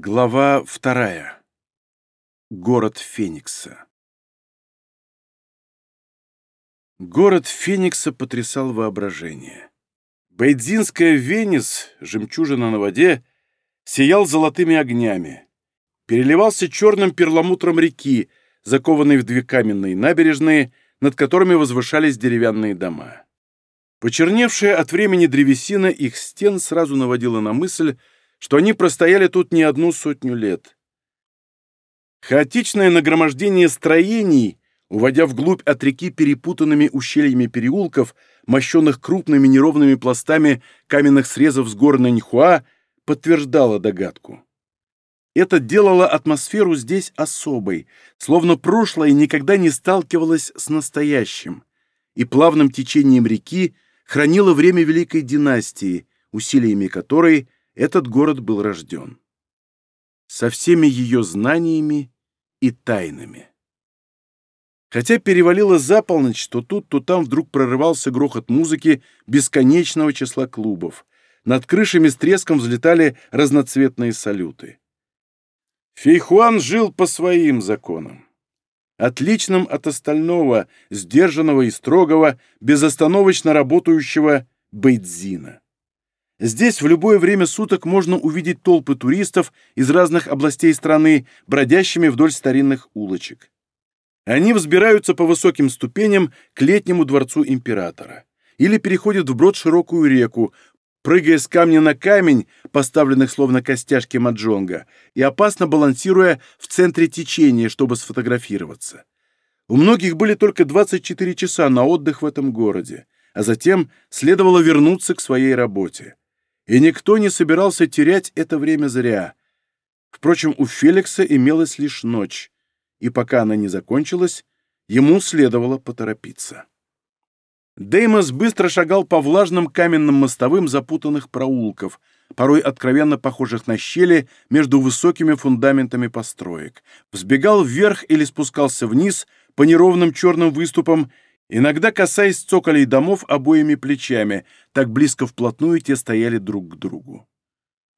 Глава вторая. Город Феникса. Город Феникса потрясал воображение. Бейдзинская Венес, жемчужина на воде, сиял золотыми огнями. Переливался черным перламутром реки, закованной в две каменные набережные, над которыми возвышались деревянные дома. Почерневшая от времени древесина их стен сразу наводила на мысль, что они простояли тут не одну сотню лет. Хаотичное нагромождение строений, уводя вглубь от реки перепутанными ущельями переулков, мощенных крупными неровными пластами каменных срезов с гор Наньхуа, подтверждало догадку. Это делало атмосферу здесь особой, словно прошлое никогда не сталкивалось с настоящим, и плавным течением реки хранило время Великой династии, усилиями которой – этот город был рожден. Со всеми ее знаниями и тайнами. Хотя перевалило за полночь, то тут, то там вдруг прорывался грохот музыки бесконечного числа клубов. Над крышами с треском взлетали разноцветные салюты. Фейхуан жил по своим законам. Отличным от остального, сдержанного и строгого, безостановочно работающего Бэйдзина. Здесь в любое время суток можно увидеть толпы туристов из разных областей страны, бродящими вдоль старинных улочек. Они взбираются по высоким ступеням к летнему дворцу императора или переходят вброд широкую реку, прыгая с камня на камень, поставленных словно костяшки маджонга, и опасно балансируя в центре течения, чтобы сфотографироваться. У многих были только 24 часа на отдых в этом городе, а затем следовало вернуться к своей работе и никто не собирался терять это время зря. Впрочем, у Феликса имелась лишь ночь, и пока она не закончилась, ему следовало поторопиться. Деймос быстро шагал по влажным каменным мостовым запутанных проулков, порой откровенно похожих на щели между высокими фундаментами построек. Взбегал вверх или спускался вниз по неровным черным выступам иногда касаясь цоколей домов обоими плечами, так близко вплотную те стояли друг к другу.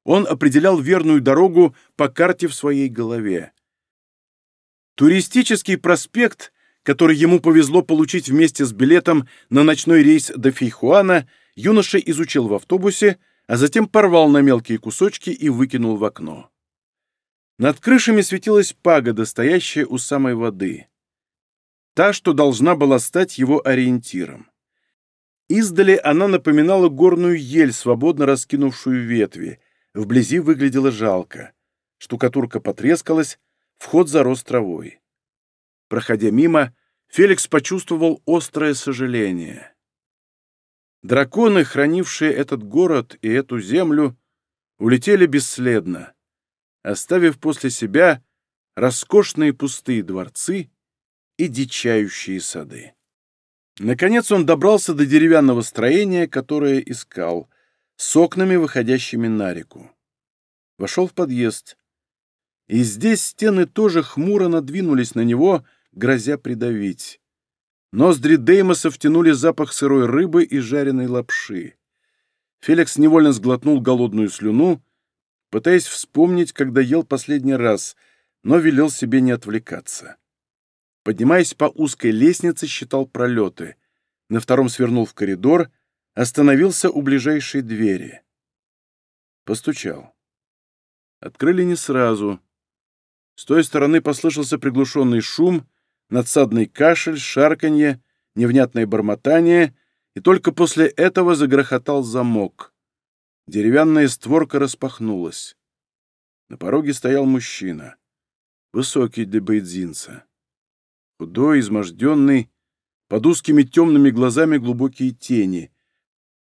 Он определял верную дорогу по карте в своей голове. Туристический проспект, который ему повезло получить вместе с билетом на ночной рейс до Фейхуана, юноша изучил в автобусе, а затем порвал на мелкие кусочки и выкинул в окно. Над крышами светилась пагода, стоящая у самой воды та, что должна была стать его ориентиром. Издали она напоминала горную ель, свободно раскинувшую ветви. Вблизи выглядела жалко. Штукатурка потрескалась, вход зарос травой. Проходя мимо, Феликс почувствовал острое сожаление. Драконы, хранившие этот город и эту землю, улетели бесследно, оставив после себя роскошные пустые дворцы и дичающие сады. Наконец он добрался до деревянного строения, которое искал, с окнами, выходящими на реку. Вошел в подъезд. И здесь стены тоже хмуро надвинулись на него, грозя придавить. Ноздри Деймоса втянули запах сырой рыбы и жареной лапши. Феликс невольно сглотнул голодную слюну, пытаясь вспомнить, когда ел последний раз, но велел себе не отвлекаться поднимаясь по узкой лестнице, считал пролеты. На втором свернул в коридор, остановился у ближайшей двери. Постучал. Открыли не сразу. С той стороны послышался приглушенный шум, надсадный кашель, шарканье, невнятное бормотание, и только после этого загрохотал замок. Деревянная створка распахнулась. На пороге стоял мужчина. Высокий для бейдзинца худой, изможденный, под узкими темными глазами глубокие тени,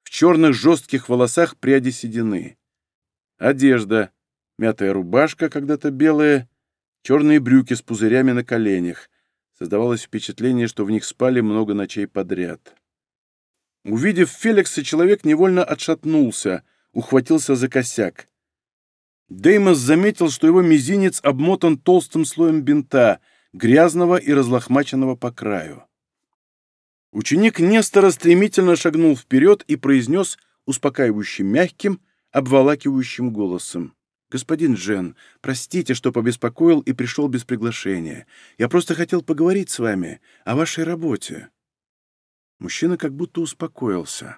в черных жестких волосах пряди седины. Одежда, мятая рубашка, когда-то белая, черные брюки с пузырями на коленях. Создавалось впечатление, что в них спали много ночей подряд. Увидев Феликса, человек невольно отшатнулся, ухватился за косяк. Деймос заметил, что его мизинец обмотан толстым слоем бинта — грязного и разлохмаченного по краю. Ученик Нестора стремительно шагнул вперед и произнес успокаивающим мягким, обволакивающим голосом. «Господин Джен, простите, что побеспокоил и пришел без приглашения. Я просто хотел поговорить с вами о вашей работе». Мужчина как будто успокоился.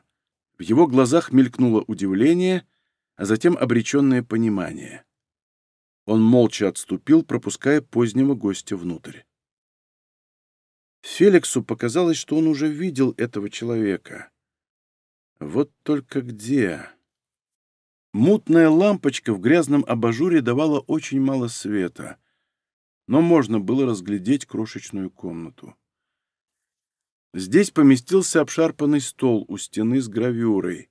В его глазах мелькнуло удивление, а затем обреченное понимание. Он молча отступил, пропуская позднего гостя внутрь. Феликсу показалось, что он уже видел этого человека. Вот только где? Мутная лампочка в грязном абажуре давала очень мало света, но можно было разглядеть крошечную комнату. Здесь поместился обшарпанный стол у стены с гравюрой.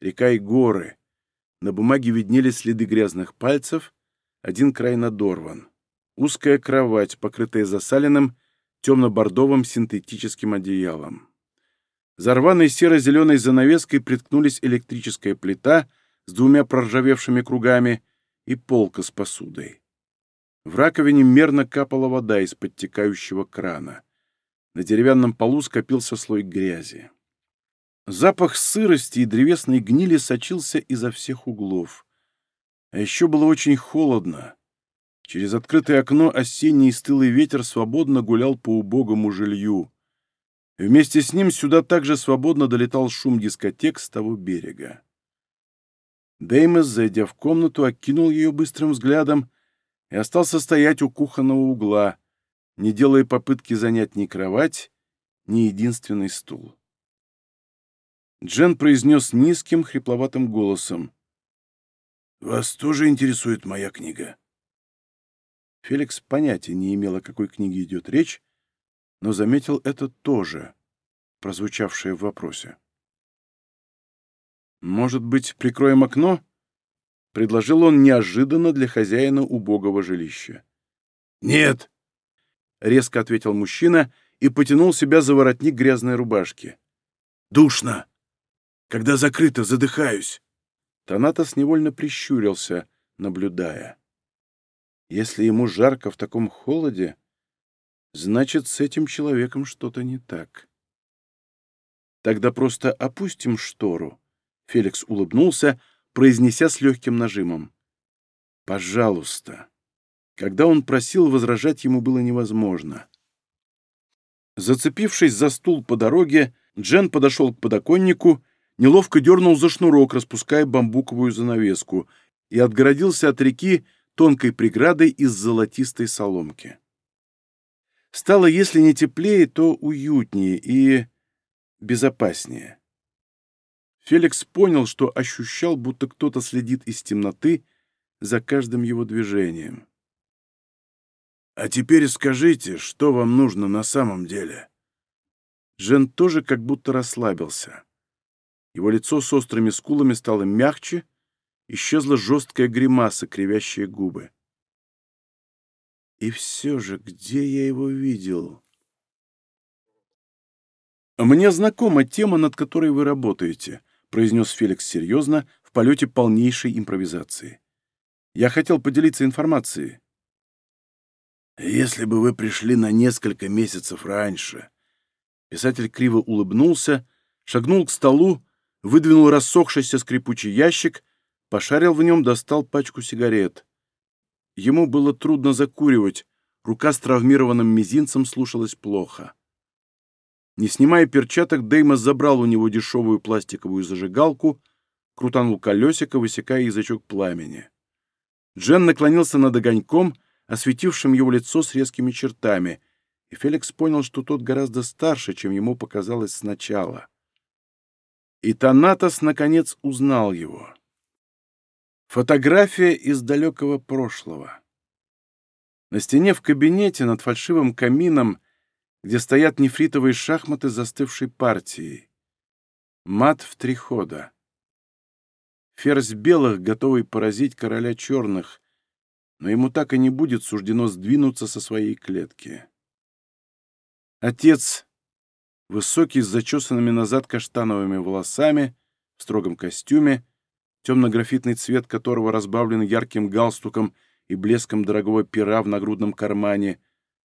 Река и горы. На бумаге виднелись следы грязных пальцев, один край надорван. Узкая кровать, покрытая засаленным, темно-бордовым синтетическим одеялом. За серо-зеленой занавеской приткнулись электрическая плита с двумя проржавевшими кругами и полка с посудой. В раковине мерно капала вода из подтекающего крана. На деревянном полу скопился слой грязи. Запах сырости и древесной гнили сочился изо всех углов. А еще было очень холодно. Через открытое окно осенний стылый ветер свободно гулял по убогому жилью. Вместе с ним сюда также свободно долетал шум дискотек с того берега. Деймос, зайдя в комнату, окинул ее быстрым взглядом и остался стоять у кухонного угла, не делая попытки занять ни кровать, ни единственный стул. Джен произнес низким, хрипловатым голосом. Вас тоже интересует моя книга?» Феликс понятия не имел, о какой книге идет речь, но заметил это тоже, прозвучавшее в вопросе. «Может быть, прикроем окно?» — предложил он неожиданно для хозяина убогого жилища. «Нет!» — резко ответил мужчина и потянул себя за воротник грязной рубашки. «Душно! Когда закрыто, задыхаюсь!» Танатос невольно прищурился, наблюдая. Если ему жарко в таком холоде, значит, с этим человеком что-то не так. Тогда просто опустим штору. Феликс улыбнулся, произнеся с легким нажимом. «Пожалуйста». Когда он просил, возражать ему было невозможно. Зацепившись за стул по дороге, Джен подошел к подоконнику Неловко дернул за шнурок, распуская бамбуковую занавеску, и отгородился от реки тонкой преградой из золотистой соломки. Стало, если не теплее, то уютнее и безопаснее. Феликс понял, что ощущал, будто кто-то следит из темноты за каждым его движением. «А теперь скажите, что вам нужно на самом деле?» Джен тоже как будто расслабился. Его лицо с острыми скулами стало мягче, исчезла жесткая гримаса, кривящая губы. И все же, где я его видел? «Мне знакома тема, над которой вы работаете», — произнес Феликс серьезно, в полете полнейшей импровизации. «Я хотел поделиться информацией». «Если бы вы пришли на несколько месяцев раньше...» Писатель криво улыбнулся, шагнул к столу выдвинул рассохшийся скрипучий ящик, пошарил в нем, достал пачку сигарет. Ему было трудно закуривать, рука с травмированным мизинцем слушалась плохо. Не снимая перчаток, Деймос забрал у него дешевую пластиковую зажигалку, крутанул колесико, высекая язычок пламени. Джен наклонился над огоньком, осветившим его лицо с резкими чертами, и Феликс понял, что тот гораздо старше, чем ему показалось сначала и Танатос, наконец, узнал его. Фотография из далекого прошлого. На стене в кабинете над фальшивым камином, где стоят нефритовые шахматы застывшей партии. Мат в три хода. Ферзь белых, готовый поразить короля черных, но ему так и не будет суждено сдвинуться со своей клетки. Отец высокий, с зачесанными назад каштановыми волосами, в строгом костюме, темно-графитный цвет которого разбавлен ярким галстуком и блеском дорогого пера в нагрудном кармане,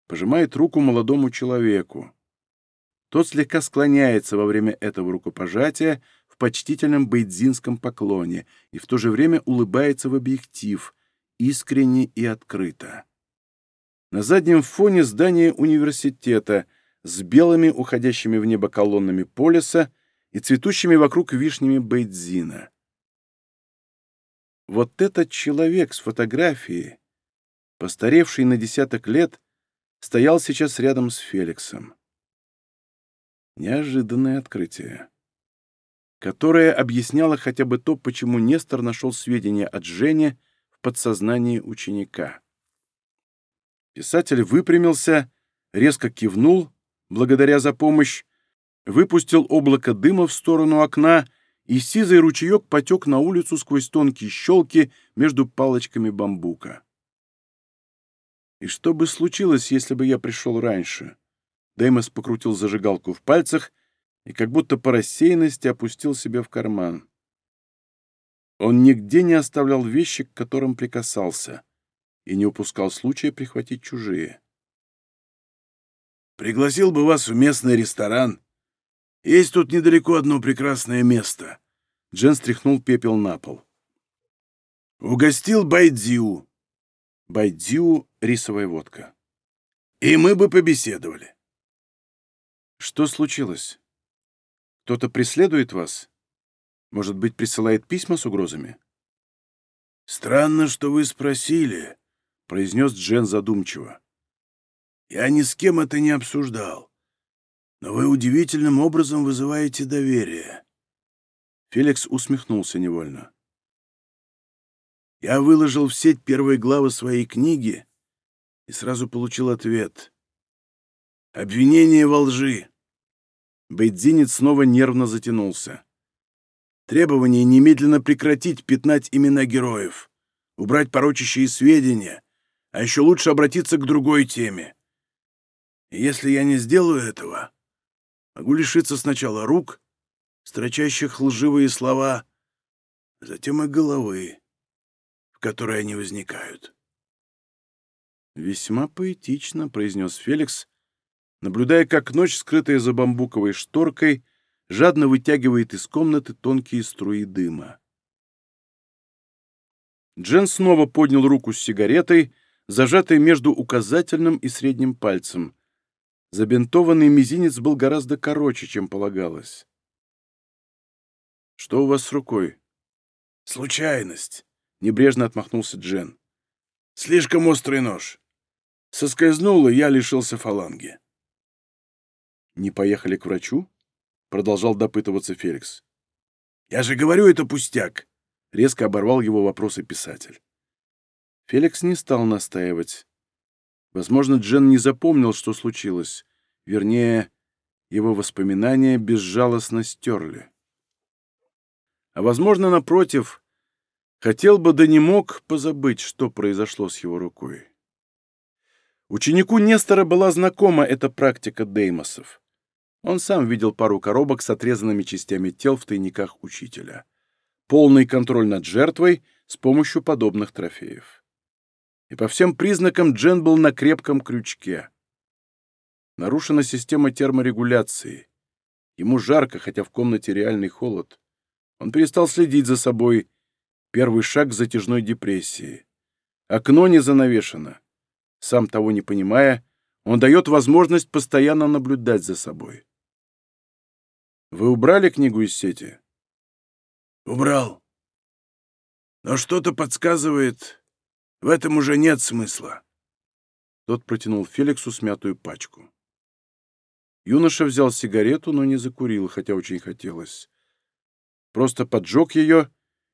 пожимает руку молодому человеку. Тот слегка склоняется во время этого рукопожатия в почтительном бейдзинском поклоне и в то же время улыбается в объектив, искренне и открыто. На заднем фоне здание университета — с белыми, уходящими в небо колоннами полиса и цветущими вокруг вишнями бейдзина. Вот этот человек с фотографии, постаревший на десяток лет, стоял сейчас рядом с Феликсом. Неожиданное открытие, которое объясняло хотя бы то, почему Нестор нашел сведения от Жени в подсознании ученика. Писатель выпрямился, резко кивнул благодаря за помощь, выпустил облако дыма в сторону окна, и сизый ручеек потек на улицу сквозь тонкие щелки между палочками бамбука. «И что бы случилось, если бы я пришел раньше?» Деймос покрутил зажигалку в пальцах и как будто по рассеянности опустил себя в карман. Он нигде не оставлял вещи, к которым прикасался, и не упускал случая прихватить чужие. Пригласил бы вас в местный ресторан. Есть тут недалеко одно прекрасное место». Джен стряхнул пепел на пол. «Угостил Байдзиу». Байдзиу — рисовая водка. «И мы бы побеседовали». «Что случилось? Кто-то преследует вас? Может быть, присылает письма с угрозами?» «Странно, что вы спросили», — произнес Джен задумчиво. Я ни с кем это не обсуждал. Но вы удивительным образом вызываете доверие. Феликс усмехнулся невольно. Я выложил в сеть первые главы своей книги и сразу получил ответ. Обвинение во лжи. Бейдзинец снова нервно затянулся. Требование немедленно прекратить пятнать имена героев, убрать порочащие сведения, а еще лучше обратиться к другой теме. Если я не сделаю этого, могу лишиться сначала рук, строчащих лживые слова, затем и головы, в которой они возникают. «Весьма поэтично», — произнес Феликс, наблюдая, как ночь, скрытая за бамбуковой шторкой, жадно вытягивает из комнаты тонкие струи дыма. Джен снова поднял руку с сигаретой, зажатой между указательным и средним пальцем, Забинтованный мизинец был гораздо короче, чем полагалось. «Что у вас с рукой?» «Случайность», — небрежно отмахнулся Джен. «Слишком острый нож. Соскользнул, и я лишился фаланги». «Не поехали к врачу?» — продолжал допытываться Феликс. «Я же говорю, это пустяк!» — резко оборвал его вопросы писатель. Феликс не стал настаивать. Возможно, Джен не запомнил, что случилось. Вернее, его воспоминания безжалостно стерли. А, возможно, напротив, хотел бы да не мог позабыть, что произошло с его рукой. Ученику Нестора была знакома эта практика Деймосов. Он сам видел пару коробок с отрезанными частями тел в тайниках учителя. Полный контроль над жертвой с помощью подобных трофеев и по всем признакам Джен был на крепком крючке. Нарушена система терморегуляции. Ему жарко, хотя в комнате реальный холод. Он перестал следить за собой. Первый шаг к затяжной депрессии. Окно не занавешено. Сам того не понимая, он дает возможность постоянно наблюдать за собой. «Вы убрали книгу из сети?» «Убрал. Но что-то подсказывает, в этом уже нет смысла». Тот протянул Феликсу смятую пачку. Юноша взял сигарету, но не закурил, хотя очень хотелось. Просто поджег ее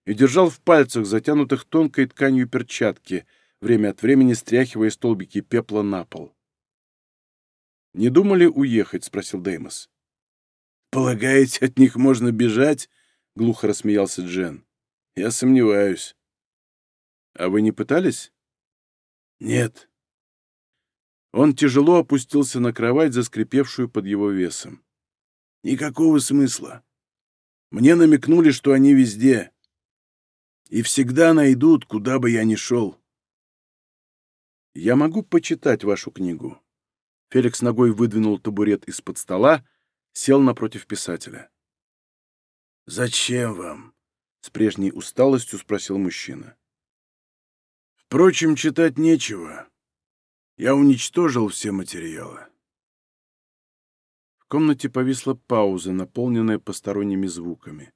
и держал в пальцах, затянутых тонкой тканью перчатки, время от времени стряхивая столбики пепла на пол. «Не думали уехать?» — спросил Деймос. «Полагаете, от них можно бежать?» — глухо рассмеялся Джен. «Я сомневаюсь. А вы не пытались? Нет. Он тяжело опустился на кровать, заскрипевшую под его весом. Никакого смысла. Мне намекнули, что они везде. И всегда найдут, куда бы я ни шел. Я могу почитать вашу книгу. Феликс ногой выдвинул табурет из-под стола, сел напротив писателя. «Зачем вам?» — с прежней усталостью спросил мужчина. Впрочем, читать нечего. Я уничтожил все материалы. В комнате повисла пауза, наполненная посторонними звуками.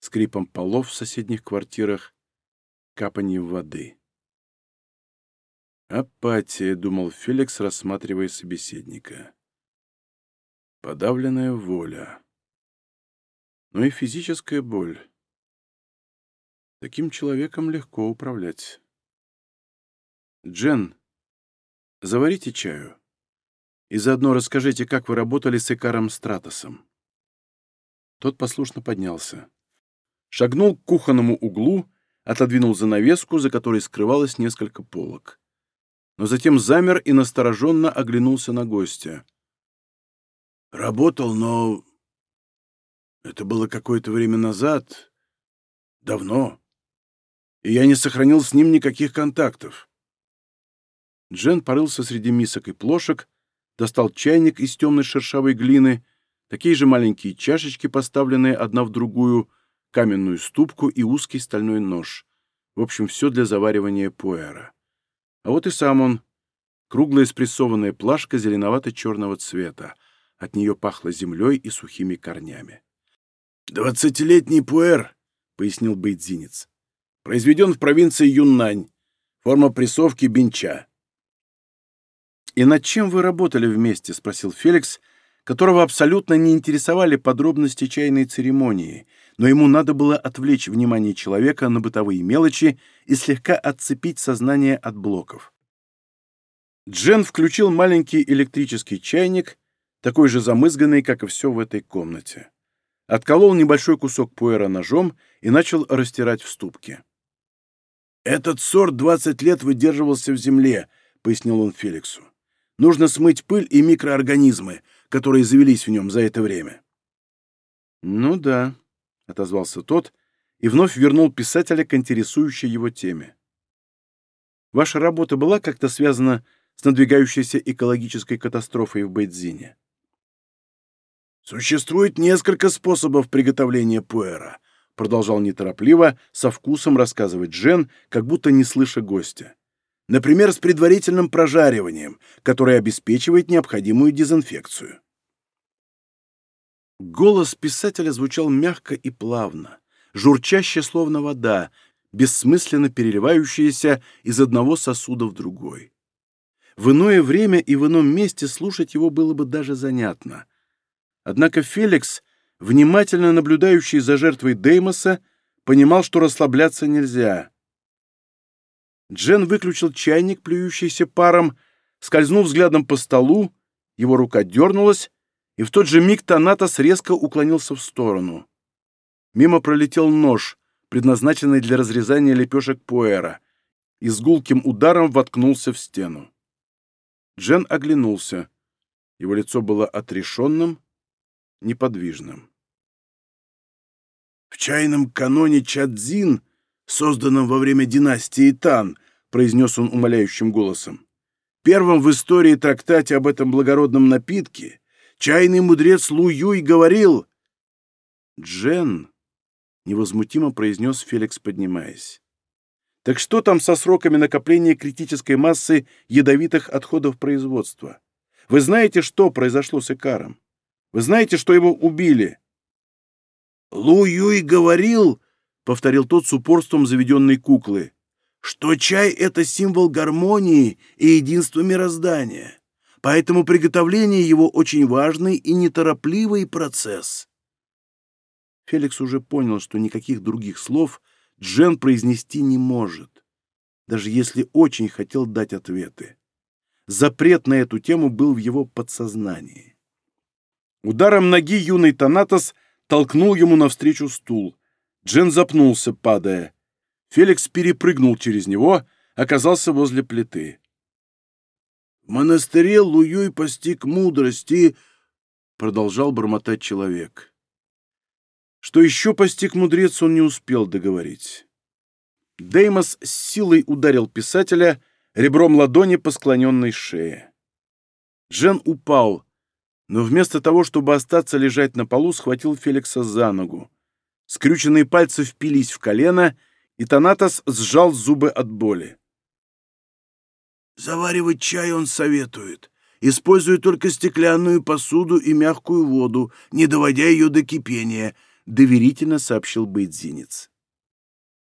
Скрипом полов в соседних квартирах, капанием воды. «Апатия», — думал Феликс, рассматривая собеседника. «Подавленная воля. Но и физическая боль. Таким человеком легко управлять». Джен, заварите чаю и заодно расскажите, как вы работали с Икаром Стратосом». Тот послушно поднялся. Шагнул к кухонному углу, отодвинул занавеску, за которой скрывалось несколько полок. Но затем замер и настороженно оглянулся на гостя. «Работал, но... Это было какое-то время назад. Давно. И я не сохранил с ним никаких контактов. Джен порылся среди мисок и плошек, достал чайник из темной шершавой глины, такие же маленькие чашечки, поставленные одна в другую, каменную ступку и узкий стальной нож. В общем, все для заваривания пуэра. А вот и сам он. Круглая спрессованная плашка зеленовато-черного цвета. От нее пахло землей и сухими корнями. «Двадцатилетний пуэр», — пояснил бейдзинец. «Произведен в провинции Юннань. Форма прессовки бинча. «И над чем вы работали вместе?» — спросил Феликс, которого абсолютно не интересовали подробности чайной церемонии, но ему надо было отвлечь внимание человека на бытовые мелочи и слегка отцепить сознание от блоков. Джен включил маленький электрический чайник, такой же замызганный, как и все в этой комнате. Отколол небольшой кусок пуэра ножом и начал растирать в ступке. «Этот сорт 20 лет выдерживался в земле», — пояснил он Феликсу. Нужно смыть пыль и микроорганизмы, которые завелись в нем за это время. «Ну да», — отозвался тот и вновь вернул писателя к интересующей его теме. «Ваша работа была как-то связана с надвигающейся экологической катастрофой в Бейдзине?» «Существует несколько способов приготовления пуэра», — продолжал неторопливо, со вкусом рассказывать Джен, как будто не слыша гостя например, с предварительным прожариванием, которое обеспечивает необходимую дезинфекцию. Голос писателя звучал мягко и плавно, журчаще, словно вода, бессмысленно переливающаяся из одного сосуда в другой. В иное время и в ином месте слушать его было бы даже занятно. Однако Феликс, внимательно наблюдающий за жертвой Деймоса, понимал, что расслабляться нельзя — Джен выключил чайник, плюющийся паром, скользнул взглядом по столу, его рука дернулась, и в тот же миг Танатос резко уклонился в сторону. Мимо пролетел нож, предназначенный для разрезания лепешек пуэра, и с гулким ударом воткнулся в стену. Джен оглянулся. Его лицо было отрешенным, неподвижным. В чайном каноне Чадзин созданном во время династии Тан», — произнес он умоляющим голосом. «Первым в истории трактате об этом благородном напитке чайный мудрец Лу Юй говорил...» «Джен», — невозмутимо произнес Феликс, поднимаясь. «Так что там со сроками накопления критической массы ядовитых отходов производства? Вы знаете, что произошло с Икаром? Вы знаете, что его убили?» «Лу Юй говорил», повторил тот с упорством заведенной куклы, что чай — это символ гармонии и единства мироздания, поэтому приготовление его очень важный и неторопливый процесс. Феликс уже понял, что никаких других слов Джен произнести не может, даже если очень хотел дать ответы. Запрет на эту тему был в его подсознании. Ударом ноги юный Танатос толкнул ему навстречу стул — Джин запнулся, падая. Феликс перепрыгнул через него, оказался возле плиты. «В монастыре Луюй постиг мудрости», — продолжал бормотать человек. Что еще постиг мудрец, он не успел договорить. Деймос с силой ударил писателя ребром ладони по склоненной шее. Джен упал, но вместо того, чтобы остаться лежать на полу, схватил Феликса за ногу. Скрюченные пальцы впились в колено, и Танатос сжал зубы от боли. «Заваривать чай он советует. Используй только стеклянную посуду и мягкую воду, не доводя ее до кипения», — доверительно сообщил Бейдзинец.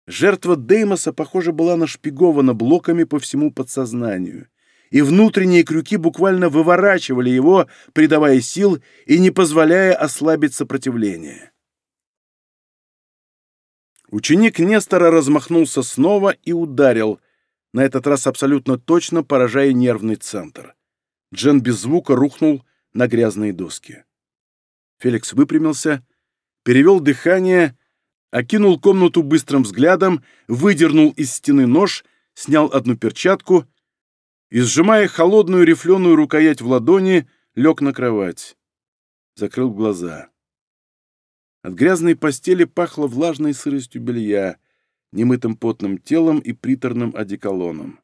Жертва Деймоса, похоже, была нашпигована блоками по всему подсознанию, и внутренние крюки буквально выворачивали его, придавая сил и не позволяя ослабить сопротивление. Ученик Нестора размахнулся снова и ударил, на этот раз абсолютно точно поражая нервный центр. Джен без звука рухнул на грязные доски. Феликс выпрямился, перевел дыхание, окинул комнату быстрым взглядом, выдернул из стены нож, снял одну перчатку и, сжимая холодную рифленую рукоять в ладони, лег на кровать. Закрыл глаза. От грязной постели пахло влажной сыростью белья, немытым потным телом и приторным одеколоном.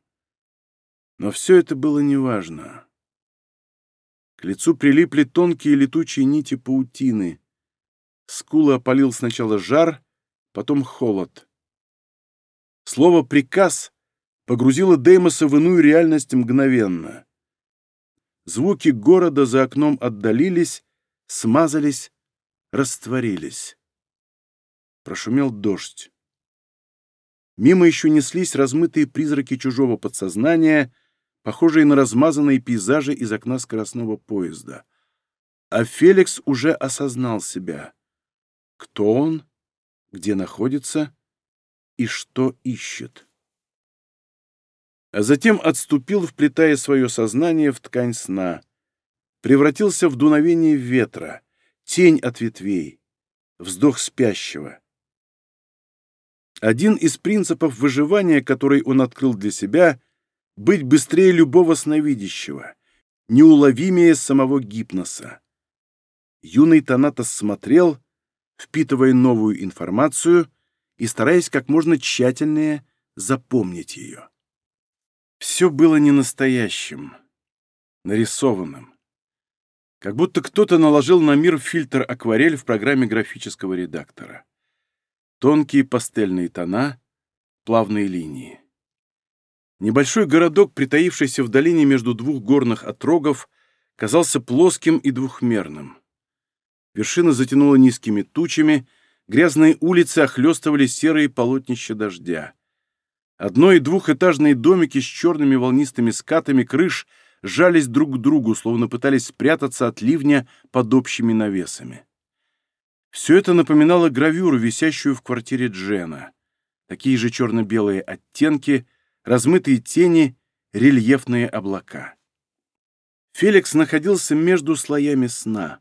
Но все это было неважно. К лицу прилипли тонкие летучие нити паутины. Скулы опалил сначала жар, потом холод. Слово «приказ» погрузило Деймоса в иную реальность мгновенно. Звуки города за окном отдалились, смазались, растворились. Прошумел дождь. Мимо еще неслись размытые призраки чужого подсознания, похожие на размазанные пейзажи из окна скоростного поезда. А Феликс уже осознал себя. Кто он, где находится и что ищет. А затем отступил, вплетая свое сознание в ткань сна. Превратился в дуновение ветра — тень от ветвей, вздох спящего. Один из принципов выживания, который он открыл для себя, быть быстрее любого сновидящего, неуловимее самого гипноса. Юный Танатос смотрел, впитывая новую информацию и стараясь как можно тщательнее запомнить ее. Все было не настоящим, нарисованным как будто кто-то наложил на мир фильтр акварель в программе графического редактора. Тонкие пастельные тона, плавные линии. Небольшой городок, притаившийся в долине между двух горных отрогов, казался плоским и двухмерным. Вершина затянула низкими тучами, грязные улицы охлёстывали серые полотнища дождя. Одно- и двухэтажные домики с черными волнистыми скатами крыш — жались друг к другу, словно пытались спрятаться от ливня под общими навесами. Все это напоминало гравюру, висящую в квартире Джена. Такие же черно-белые оттенки, размытые тени, рельефные облака. Феликс находился между слоями сна.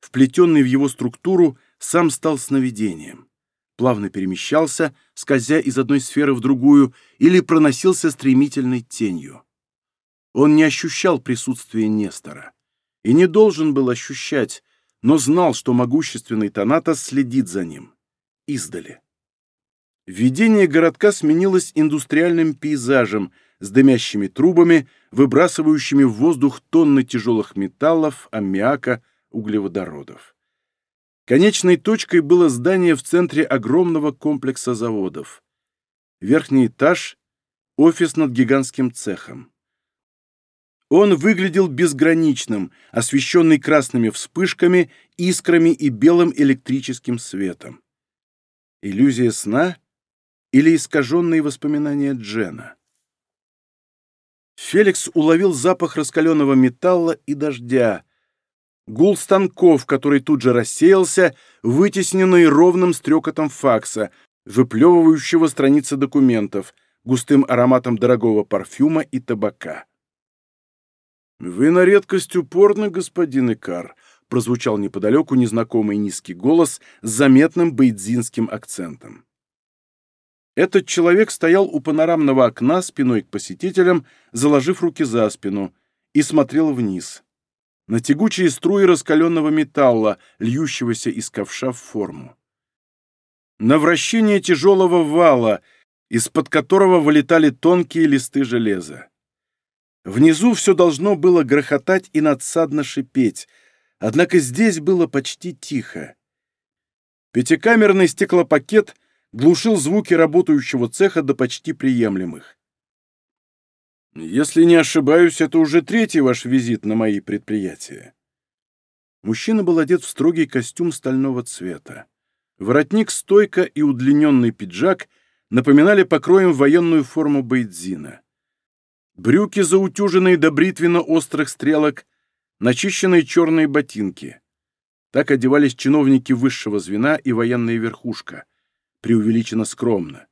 Вплетенный в его структуру, сам стал сновидением. Плавно перемещался, скользя из одной сферы в другую, или проносился стремительной тенью. Он не ощущал присутствия Нестора и не должен был ощущать, но знал, что могущественный Танатос следит за ним. Издали. Видение городка сменилось индустриальным пейзажем с дымящими трубами, выбрасывающими в воздух тонны тяжелых металлов, аммиака, углеводородов. Конечной точкой было здание в центре огромного комплекса заводов. Верхний этаж — офис над гигантским цехом. Он выглядел безграничным, освещенный красными вспышками, искрами и белым электрическим светом. Иллюзия сна или искаженные воспоминания Джена? Феликс уловил запах раскаленного металла и дождя, гул станков, который тут же рассеялся, вытесненный ровным стрекотом факса, выплевывающего страницы документов, густым ароматом дорогого парфюма и табака. «Вы на редкость упорны, господин Икар», — прозвучал неподалеку незнакомый низкий голос с заметным бейдзинским акцентом. Этот человек стоял у панорамного окна спиной к посетителям, заложив руки за спину, и смотрел вниз. На тягучие струи раскаленного металла, льющегося из ковша в форму. На вращение тяжелого вала, из-под которого вылетали тонкие листы железа. Внизу все должно было грохотать и надсадно шипеть, однако здесь было почти тихо. Пятикамерный стеклопакет глушил звуки работающего цеха до почти приемлемых. «Если не ошибаюсь, это уже третий ваш визит на мои предприятия». Мужчина был одет в строгий костюм стального цвета. Воротник, стойка и удлиненный пиджак напоминали покроем военную форму Бейдзина брюки заутюженные до бритвенно-острых стрелок, начищенные черные ботинки. Так одевались чиновники высшего звена и военная верхушка, преувеличенно скромно.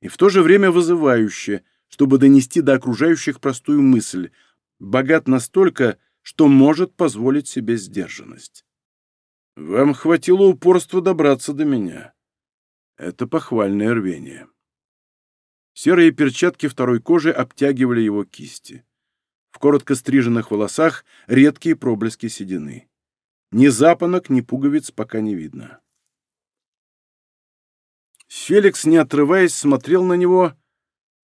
И в то же время вызывающе, чтобы донести до окружающих простую мысль, богат настолько, что может позволить себе сдержанность. «Вам хватило упорства добраться до меня. Это похвальное рвение». Серые перчатки второй кожи обтягивали его кисти. В коротко стриженных волосах редкие проблески седины. Ни запонок, ни пуговиц пока не видно. Феликс, не отрываясь, смотрел на него,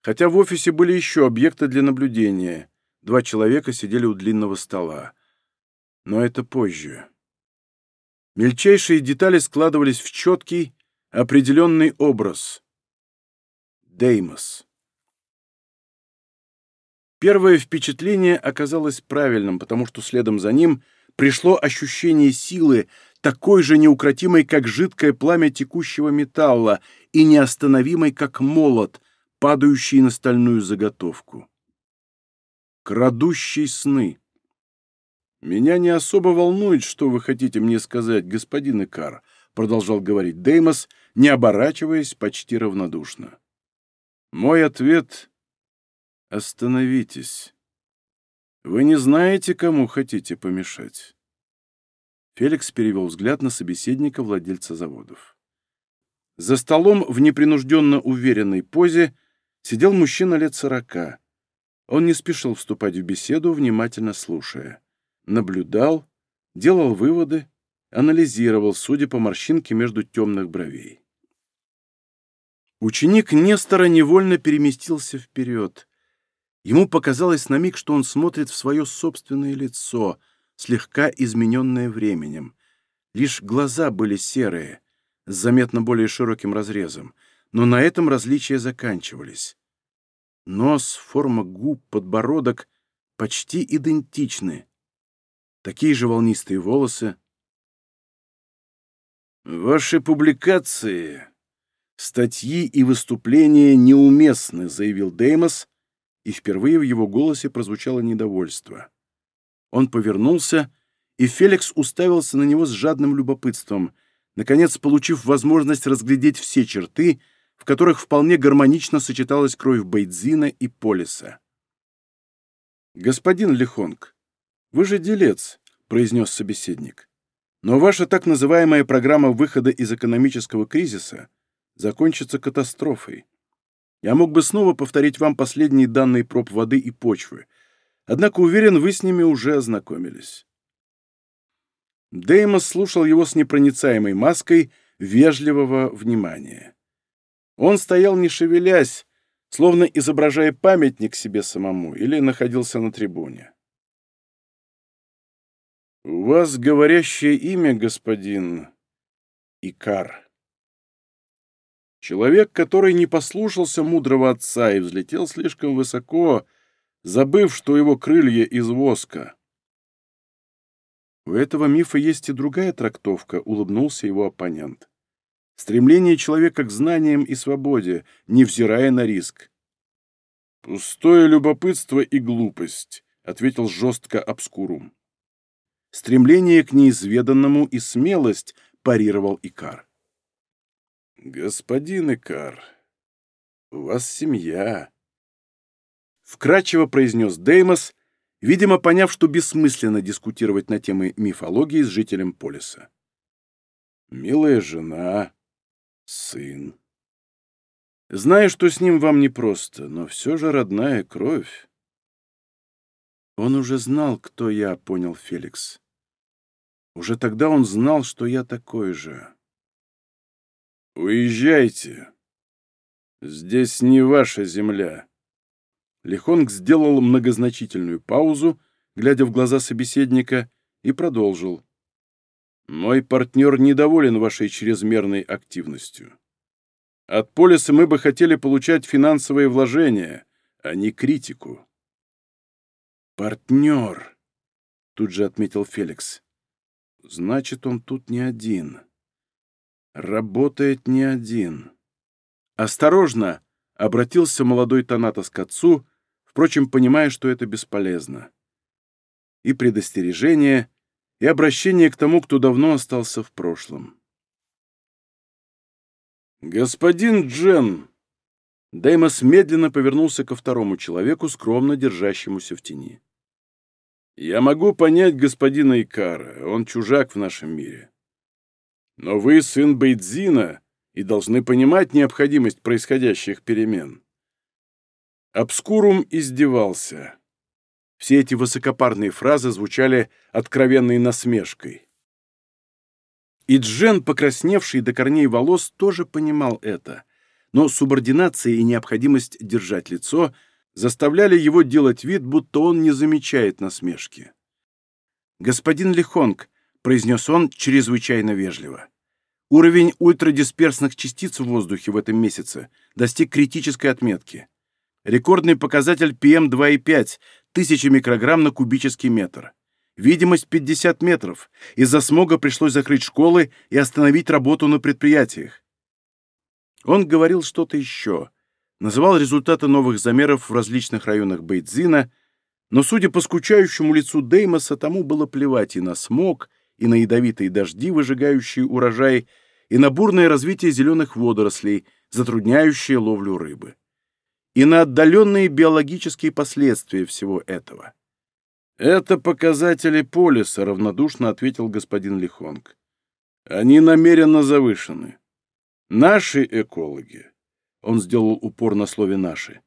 хотя в офисе были еще объекты для наблюдения. Два человека сидели у длинного стола. Но это позже. Мельчайшие детали складывались в четкий, определенный образ. Деймос. Первое впечатление оказалось правильным, потому что следом за ним пришло ощущение силы, такой же неукротимой, как жидкое пламя текущего металла, и неостановимой, как молот, падающий на стальную заготовку. Крадущий сны. «Меня не особо волнует, что вы хотите мне сказать, господин Икар», продолжал говорить Деймос, не оборачиваясь почти равнодушно. Мой ответ — остановитесь. Вы не знаете, кому хотите помешать. Феликс перевел взгляд на собеседника владельца заводов. За столом в непринужденно уверенной позе сидел мужчина лет сорока. Он не спешил вступать в беседу, внимательно слушая. Наблюдал, делал выводы, анализировал, судя по морщинке между темных бровей. Ученик Нестора невольно переместился вперед. Ему показалось на миг, что он смотрит в свое собственное лицо, слегка измененное временем. Лишь глаза были серые, с заметно более широким разрезом, но на этом различия заканчивались. Нос, форма губ, подбородок почти идентичны. Такие же волнистые волосы. «Ваши публикации «Статьи и выступления неуместны», — заявил Деймос, и впервые в его голосе прозвучало недовольство. Он повернулся, и Феликс уставился на него с жадным любопытством, наконец получив возможность разглядеть все черты, в которых вполне гармонично сочеталась кровь Бейдзина и Полиса. «Господин Лихонг, вы же делец», — произнес собеседник. «Но ваша так называемая программа выхода из экономического кризиса — закончится катастрофой. Я мог бы снова повторить вам последние данные проб воды и почвы, однако уверен, вы с ними уже ознакомились. Деймос слушал его с непроницаемой маской вежливого внимания. Он стоял не шевелясь, словно изображая памятник себе самому или находился на трибуне. «У вас говорящее имя, господин Икар», Человек, который не послушался мудрого отца и взлетел слишком высоко, забыв, что его крылья из воска. У этого мифа есть и другая трактовка, улыбнулся его оппонент. Стремление человека к знаниям и свободе, невзирая на риск. «Пустое любопытство и глупость», — ответил жестко Обскурум. «Стремление к неизведанному и смелость», — парировал Икар. «Господин Икар, у вас семья», — вкратчиво произнес Деймос, видимо, поняв, что бессмысленно дискутировать на темы мифологии с жителем полиса. «Милая жена, сын. Знаю, что с ним вам непросто, но все же родная кровь. Он уже знал, «Уезжайте! Здесь не ваша земля!» Лихонг сделал многозначительную паузу, глядя в глаза собеседника, и продолжил. «Мой партнер недоволен вашей чрезмерной активностью. От полиса мы бы хотели получать финансовые вложения, а не критику». «Партнер!» — тут же отметил Феликс. «Значит, он тут не один». Работает не один». «Осторожно!» — обратился молодой Танатос к отцу, впрочем, понимая, что это бесполезно. И предостережение, и обращение к тому, кто давно остался в прошлом. «Господин Джен!» Деймос медленно повернулся ко второму человеку, скромно держащемуся в тени. «Я могу понять господина Икара, он чужак в нашем мире. Но вы сын Бейдзина и должны понимать необходимость происходящих перемен». Обскурум издевался. Все эти высокопарные фразы звучали откровенной насмешкой. И Джен, покрасневший до корней волос, тоже понимал это но субординация и необходимость держать лицо заставляли его делать вид, будто он не замечает насмешки. «Господин Лихонг», — произнес он чрезвычайно вежливо, — Уровень ультрадисперсных частиц в воздухе в этом месяце достиг критической отметки. Рекордный показатель PM2,5 – тысячи микрограмм на кубический метр. Видимость 50 метров. Из-за смога пришлось закрыть школы и остановить работу на предприятиях. Он говорил что-то еще. Называл результаты новых замеров в различных районах Бейдзина, но, судя по скучающему лицу Деймоса, тому было плевать и на смог, и на ядовитые дожди, выжигающие урожай, и на бурное развитие зеленых водорослей, затрудняющие ловлю рыбы, и на отдаленные биологические последствия всего этого. «Это показатели полиса», — равнодушно ответил господин Лихонг. «Они намеренно завышены. Наши экологи», — он сделал упор на слове «наши»,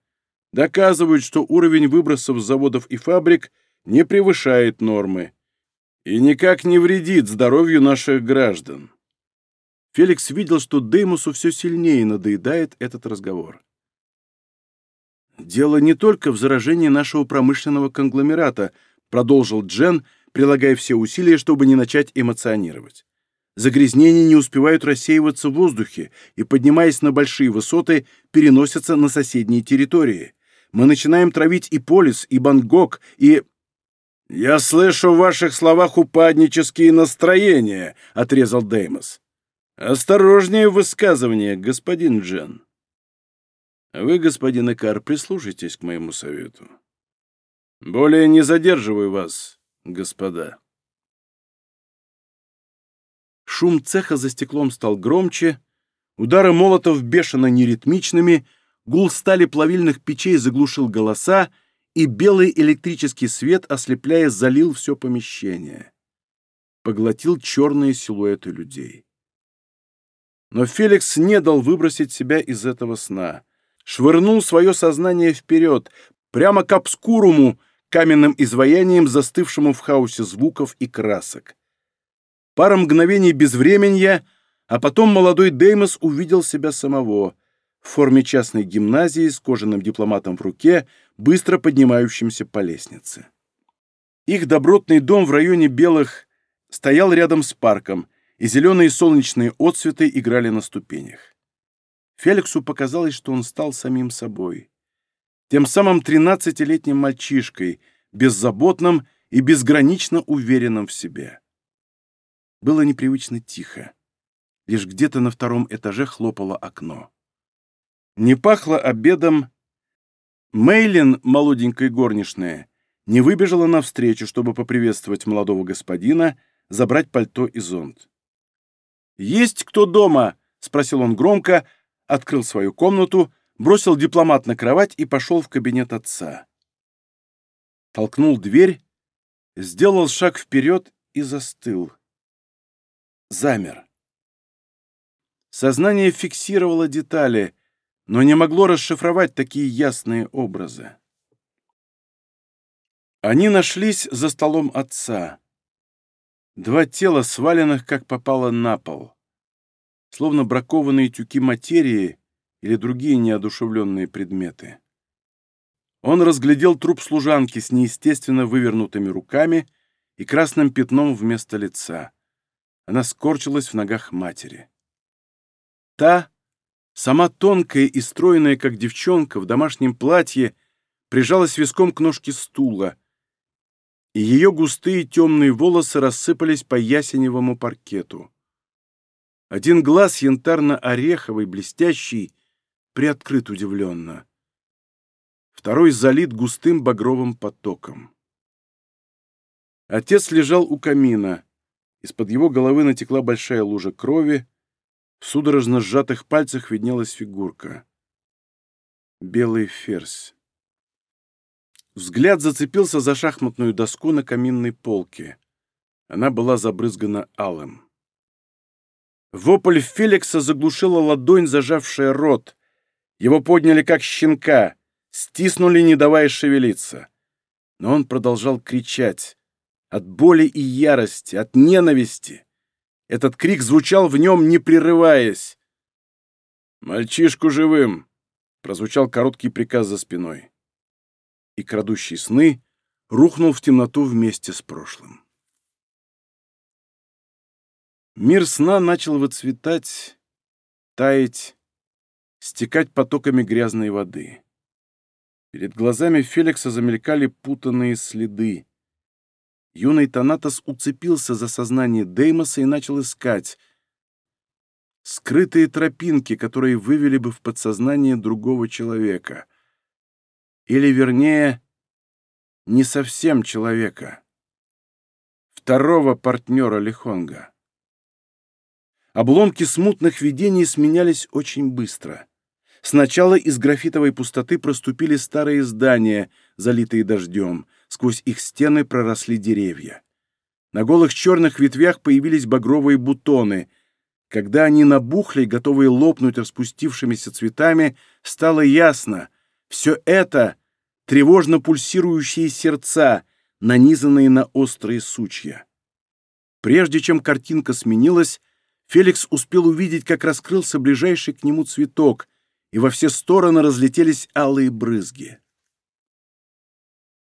доказывают, что уровень выбросов с заводов и фабрик не превышает нормы и никак не вредит здоровью наших граждан. Феликс видел, что Деймусу все сильнее надоедает этот разговор. «Дело не только в заражении нашего промышленного конгломерата», продолжил Джен, прилагая все усилия, чтобы не начать эмоционировать. Загрязнения не успевают рассеиваться в воздухе и, поднимаясь на большие высоты, переносятся на соседние территории. Мы начинаем травить и Полис, и Бангок, и... «Я слышу в ваших словах упаднические настроения», — отрезал Деймос. «Осторожнее высказывание, господин Джен. Вы, господин Икар, прислушайтесь к моему совету. Более не задерживаю вас, господа». Шум цеха за стеклом стал громче, удары молотов бешено неритмичными, гул стали плавильных печей заглушил голоса, и белый электрический свет, ослепляя, залил все помещение. Поглотил черные силуэты людей. Но Феликс не дал выбросить себя из этого сна. Швырнул свое сознание вперед, прямо к обскуруму, каменным изваянием, застывшему в хаосе звуков и красок. Пара мгновений безвременья, а потом молодой Деймос увидел себя самого в форме частной гимназии с кожаным дипломатом в руке, быстро поднимающимся по лестнице. Их добротный дом в районе Белых стоял рядом с парком, и зеленые солнечные отцветы играли на ступенях. Феликсу показалось, что он стал самим собой. Тем самым тринадцатилетним мальчишкой, беззаботным и безгранично уверенным в себе. Было непривычно тихо. Лишь где-то на втором этаже хлопало окно. Не пахло обедом. Мейлин, молоденькая горничная, не выбежала навстречу, чтобы поприветствовать молодого господина, забрать пальто и зонт. «Есть кто дома?» — спросил он громко, открыл свою комнату, бросил дипломат на кровать и пошел в кабинет отца. Толкнул дверь, сделал шаг вперед и застыл. Замер. Сознание фиксировало детали, но не могло расшифровать такие ясные образы. Они нашлись за столом отца. Два тела, сваленных, как попало на пол. Словно бракованные тюки материи или другие неодушевленные предметы. Он разглядел труп служанки с неестественно вывернутыми руками и красным пятном вместо лица. Она скорчилась в ногах матери. Та, сама тонкая и стройная, как девчонка, в домашнем платье, прижалась виском к ножке стула — и ее густые темные волосы рассыпались по ясеневому паркету. Один глаз янтарно-ореховый, блестящий, приоткрыт удивленно. Второй залит густым багровым потоком. Отец лежал у камина. Из-под его головы натекла большая лужа крови. В судорожно сжатых пальцах виднелась фигурка. Белый ферзь. Взгляд зацепился за шахматную доску на каминной полке. Она была забрызгана алым. Вопль Феликса заглушила ладонь, зажавшая рот. Его подняли как щенка, стиснули, не давая шевелиться. Но он продолжал кричать. От боли и ярости, от ненависти. Этот крик звучал в нем, не прерываясь. «Мальчишку живым!» — прозвучал короткий приказ за спиной и крадущий сны, рухнул в темноту вместе с прошлым. Мир сна начал выцветать, таять, стекать потоками грязной воды. Перед глазами Феликса замелькали путанные следы. Юный Танатос уцепился за сознание Деймоса и начал искать скрытые тропинки, которые вывели бы в подсознание другого человека. Или, вернее, не совсем человека. Второго партнера Лихонга. Обломки смутных видений сменялись очень быстро. Сначала из графитовой пустоты проступили старые здания, залитые дождем, сквозь их стены проросли деревья. На голых черных ветвях появились багровые бутоны. Когда они набухли, готовые лопнуть распустившимися цветами, стало ясно, все это — тревожно пульсирующие сердца, нанизанные на острые сучья. Прежде чем картинка сменилась, Феликс успел увидеть, как раскрылся ближайший к нему цветок, и во все стороны разлетелись алые брызги.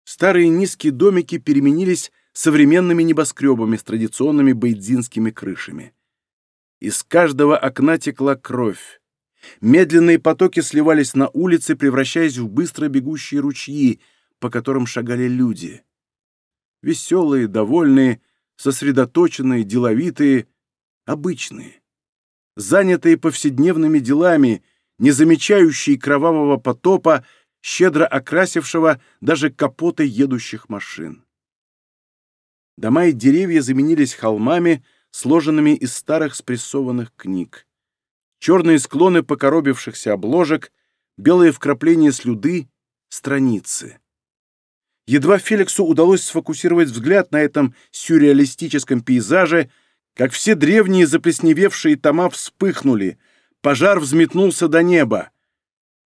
Старые низкие домики переменились современными небоскребами с традиционными бейдзинскими крышами. Из каждого окна текла кровь. Медленные потоки сливались на улице, превращаясь в быстро бегущие ручьи, по которым шагали люди. Веселые, довольные, сосредоточенные, деловитые, обычные. Занятые повседневными делами, не замечающие кровавого потопа, щедро окрасившего даже капоты едущих машин. Дома и деревья заменились холмами, сложенными из старых спрессованных книг черные склоны покоробившихся обложек, белые вкрапления слюды, страницы. Едва Феликсу удалось сфокусировать взгляд на этом сюрреалистическом пейзаже, как все древние заплесневевшие тома вспыхнули, пожар взметнулся до неба.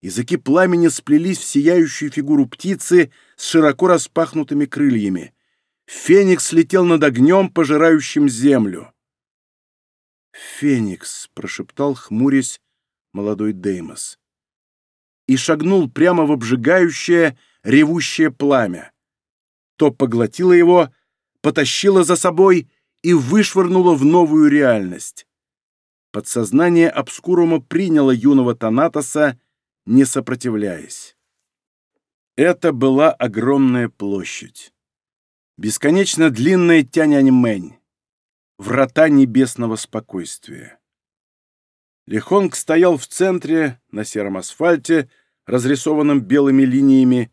Языки пламени сплелись в сияющую фигуру птицы с широко распахнутыми крыльями. Феникс летел над огнем, пожирающим землю. «Феникс», — прошептал, хмурясь, молодой Деймос. И шагнул прямо в обжигающее, ревущее пламя. То поглотило его, потащило за собой — и вышвырнуло в новую реальность. Подсознание обскурума приняло юного Танатоса, не сопротивляясь. Это была огромная площадь. Бесконечно длинная Тяньаньмэнь. врата небесного спокойствия. Лихонг стоял в центре, на сером асфальте, разрисованном белыми линиями,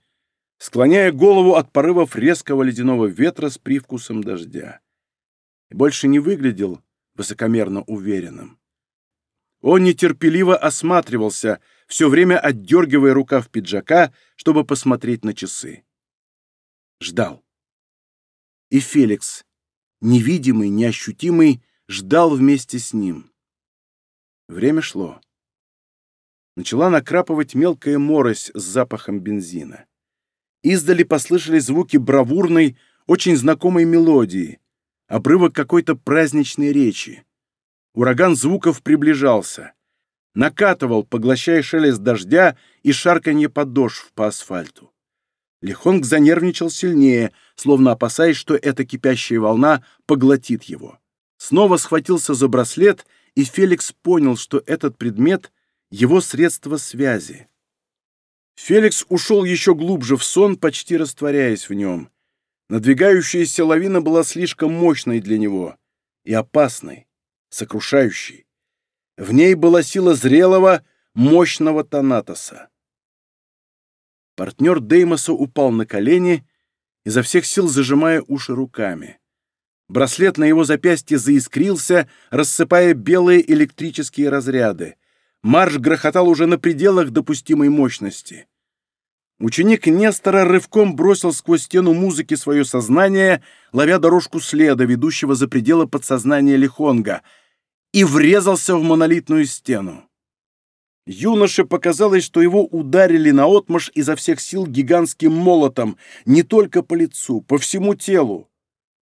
склоняя голову от порывов резкого ледяного ветра с привкусом дождя. И больше не выглядел высокомерно уверенным. Он нетерпеливо осматривался, все время отдергивая рукав пиджака, чтобы посмотреть на часы. Ждал. И Феликс невидимый, неощутимый, ждал вместе с ним. Время шло. Начала накрапывать мелкая морось с запахом бензина. Издали послышались звуки бравурной, очень знакомой мелодии, обрывок какой-то праздничной речи. Ураган звуков приближался. Накатывал, поглощая шелест дождя и шарканье подошв по асфальту. Лихонг занервничал сильнее, словно опасаясь, что эта кипящая волна поглотит его. Снова схватился за браслет, и Феликс понял, что этот предмет — его средство связи. Феликс ушел еще глубже в сон, почти растворяясь в нем. Надвигающаяся лавина была слишком мощной для него и опасной, сокрушающей. В ней была сила зрелого, мощного Танатоса. Партнер Деймоса упал на колени, изо всех сил зажимая уши руками. Браслет на его запястье заискрился, рассыпая белые электрические разряды. Марш грохотал уже на пределах допустимой мощности. Ученик Нестора рывком бросил сквозь стену музыки свое сознание, ловя дорожку следа, ведущего за пределы подсознания Лихонга, и врезался в монолитную стену. Юноше показалось, что его ударили наотмашь изо всех сил гигантским молотом, не только по лицу, по всему телу.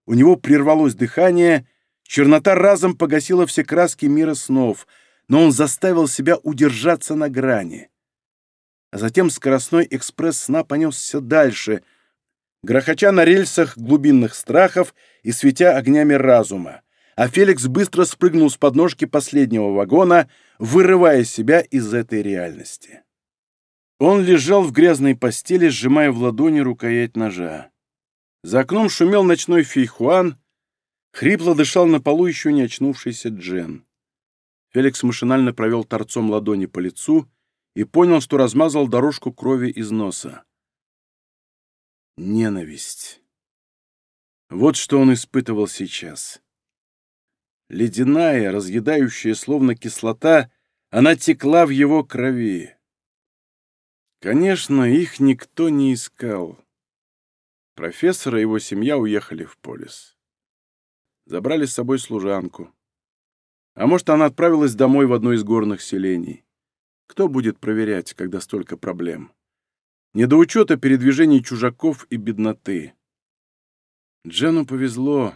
У него прервалось дыхание, чернота разом погасила все краски мира снов, но он заставил себя удержаться на грани. А затем скоростной экспресс сна понесся дальше, грохоча на рельсах глубинных страхов и светя огнями разума. А Феликс быстро спрыгнул с подножки последнего вагона — вырывая себя из этой реальности. Он лежал в грязной постели, сжимая в ладони рукоять ножа. За окном шумел ночной фейхуан, хрипло дышал на полу еще не очнувшийся Джен. Феликс машинально провел торцом ладони по лицу и понял, что размазал дорожку крови из носа. Ненависть. Вот что он испытывал сейчас ледяная, разъедающая словно кислота, она текла в его крови. Конечно, их никто не искал. Профессор и его семья уехали в полис. Забрали с собой служанку. А может, она отправилась домой в одно из горных селений. Кто будет проверять, когда столько проблем? Не до учета передвижений чужаков и бедноты. Джену повезло.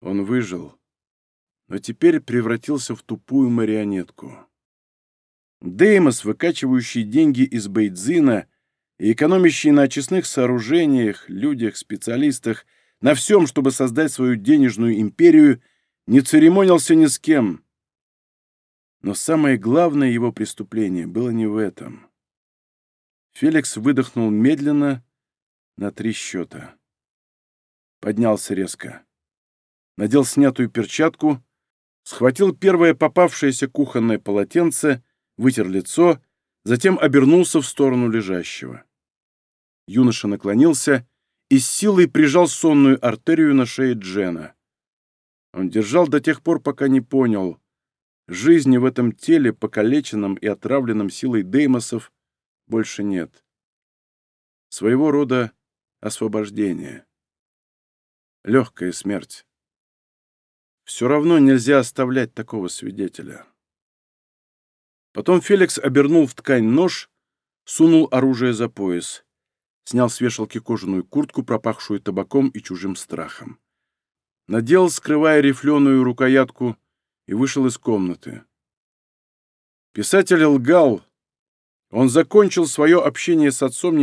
Он выжил. Но теперь превратился в тупую марионетку. Деймос, выкачивающий деньги из Бейдзина и экономящий на очистных сооружениях, людях, специалистах, на всем, чтобы создать свою денежную империю, не церемонился ни с кем. Но самое главное его преступление было не в этом. Феликс выдохнул медленно на три счета. Поднялся резко. Надел снятую перчатку, схватил первое попавшееся кухонное полотенце, вытер лицо, затем обернулся в сторону лежащего. Юноша наклонился и с силой прижал сонную артерию на шее Джена. Он держал до тех пор, пока не понял. Жизни в этом теле, покалеченном и отравленном силой Деймосов, больше нет. Своего рода освобождение. Легкая смерть. Все равно нельзя оставлять такого свидетеля. Потом Феликс обернул в ткань нож, сунул оружие за пояс, снял с вешалки кожаную куртку, пропахшую табаком и чужим страхом. Надел, скрывая рифленую рукоятку, и вышел из комнаты. Писатель лгал. Он закончил свое общение с отцом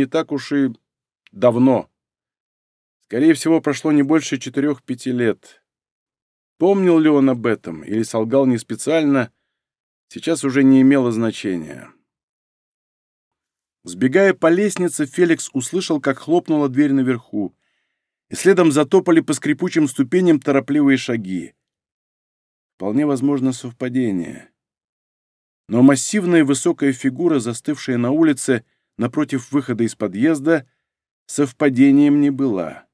не так уж и давно. Скорее всего, прошло не больше четырех-пяти лет. Помнил ли он об этом или солгал не специально, сейчас уже не имело значения. Сбегая по лестнице, Феликс услышал, как хлопнула дверь наверху, и следом затопали по скрипучим ступеням торопливые шаги. Вполне возможно совпадение. Но массивная высокая фигура, застывшая на улице напротив выхода из подъезда, совпадением не была.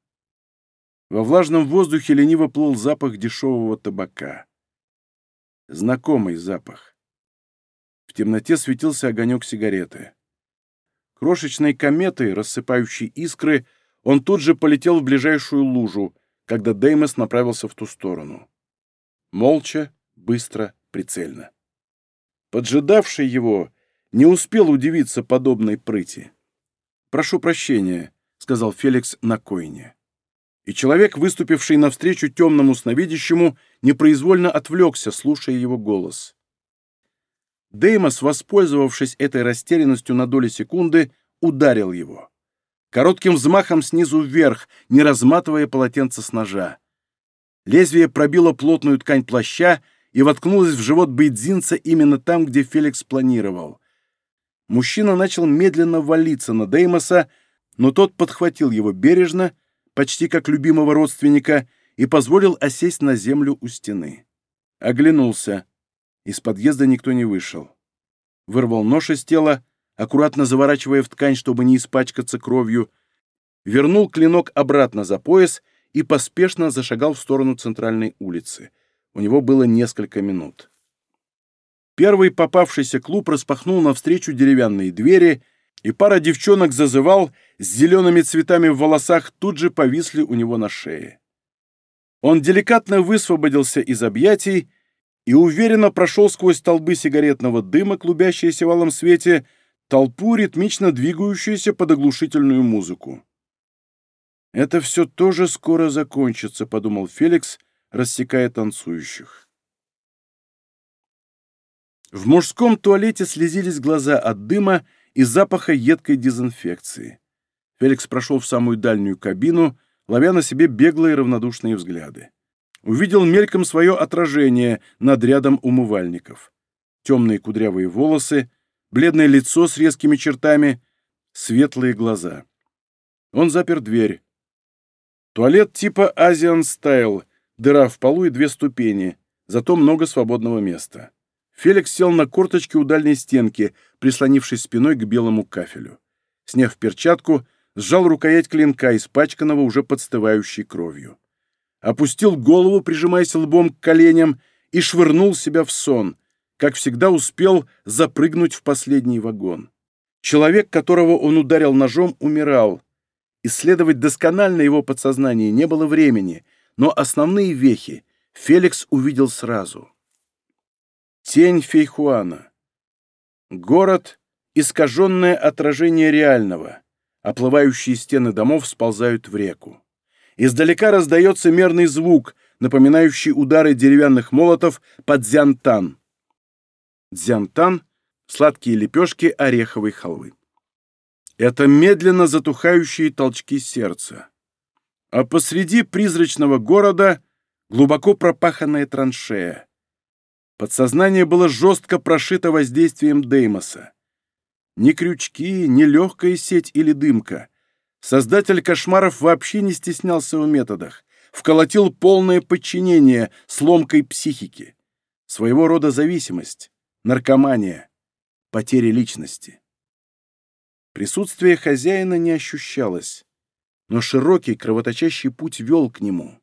Во влажном воздухе лениво плыл запах дешевого табака. Знакомый запах. В темноте светился огонек сигареты. Крошечной кометой, рассыпающей искры, он тут же полетел в ближайшую лужу, когда Деймос направился в ту сторону. Молча, быстро, прицельно. Поджидавший его не успел удивиться подобной прыти. «Прошу прощения», — сказал Феликс на койне и человек, выступивший навстречу темному сновидящему, непроизвольно отвлекся, слушая его голос. Деймос, воспользовавшись этой растерянностью на доли секунды, ударил его. Коротким взмахом снизу вверх, не разматывая полотенце с ножа. Лезвие пробило плотную ткань плаща и воткнулось в живот бейдзинца именно там, где Феликс планировал. Мужчина начал медленно валиться на Деймоса, но тот подхватил его бережно почти как любимого родственника, и позволил осесть на землю у стены. Оглянулся. Из подъезда никто не вышел. Вырвал нож из тела, аккуратно заворачивая в ткань, чтобы не испачкаться кровью, вернул клинок обратно за пояс и поспешно зашагал в сторону центральной улицы. У него было несколько минут. Первый попавшийся клуб распахнул навстречу деревянные двери — и пара девчонок зазывал с зелеными цветами в волосах тут же повисли у него на шее. Он деликатно высвободился из объятий и уверенно прошел сквозь столбы сигаретного дыма, клубящиеся в алом свете, толпу, ритмично двигающуюся под оглушительную музыку. «Это все тоже скоро закончится», — подумал Феликс, рассекая танцующих. В мужском туалете слезились глаза от дыма, и запаха едкой дезинфекции. Феликс прошел в самую дальнюю кабину, ловя на себе беглые равнодушные взгляды. Увидел мельком свое отражение над рядом умывальников. Темные кудрявые волосы, бледное лицо с резкими чертами, светлые глаза. Он запер дверь. Туалет типа азиан стайл: дыра в полу и две ступени, зато много свободного места. Феликс сел на корточки у дальней стенки, прислонившись спиной к белому кафелю. Сняв перчатку, сжал рукоять клинка, испачканного уже подстывающей кровью. Опустил голову, прижимаясь лбом к коленям, и швырнул себя в сон. Как всегда успел запрыгнуть в последний вагон. Человек, которого он ударил ножом, умирал. Исследовать досконально его подсознание не было времени, но основные вехи Феликс увидел сразу — Тень Фейхуана. Город — искаженное отражение реального. Оплывающие стены домов сползают в реку. Издалека раздается мерный звук, напоминающий удары деревянных молотов под дзянтан. Дзянтан — сладкие лепешки ореховой халвы. Это медленно затухающие толчки сердца. А посреди призрачного города глубоко пропаханная траншея. Подсознание было жестко прошито воздействием Деймоса. Ни крючки, ни легкая сеть или дымка. Создатель кошмаров вообще не стеснялся в методах. Вколотил полное подчинение сломкой психики. Своего рода зависимость, наркомания, потери личности. Присутствие хозяина не ощущалось, но широкий кровоточащий путь вел к нему.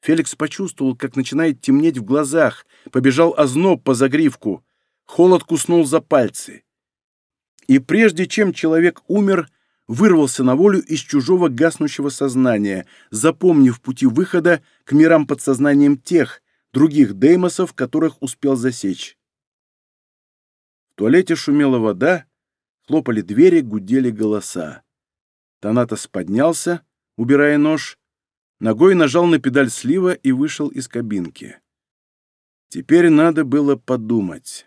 Феликс почувствовал, как начинает темнеть в глазах, побежал озноб по загривку. Холод куснул за пальцы. И прежде чем человек умер, вырвался на волю из чужого гаснущего сознания, запомнив пути выхода к мирам подсознанием тех, других деймосов, которых успел засечь. В туалете шумела вода, хлопали двери, гудели голоса. Танатос поднялся, убирая нож, Ногой нажал на педаль слива и вышел из кабинки. Теперь надо было подумать.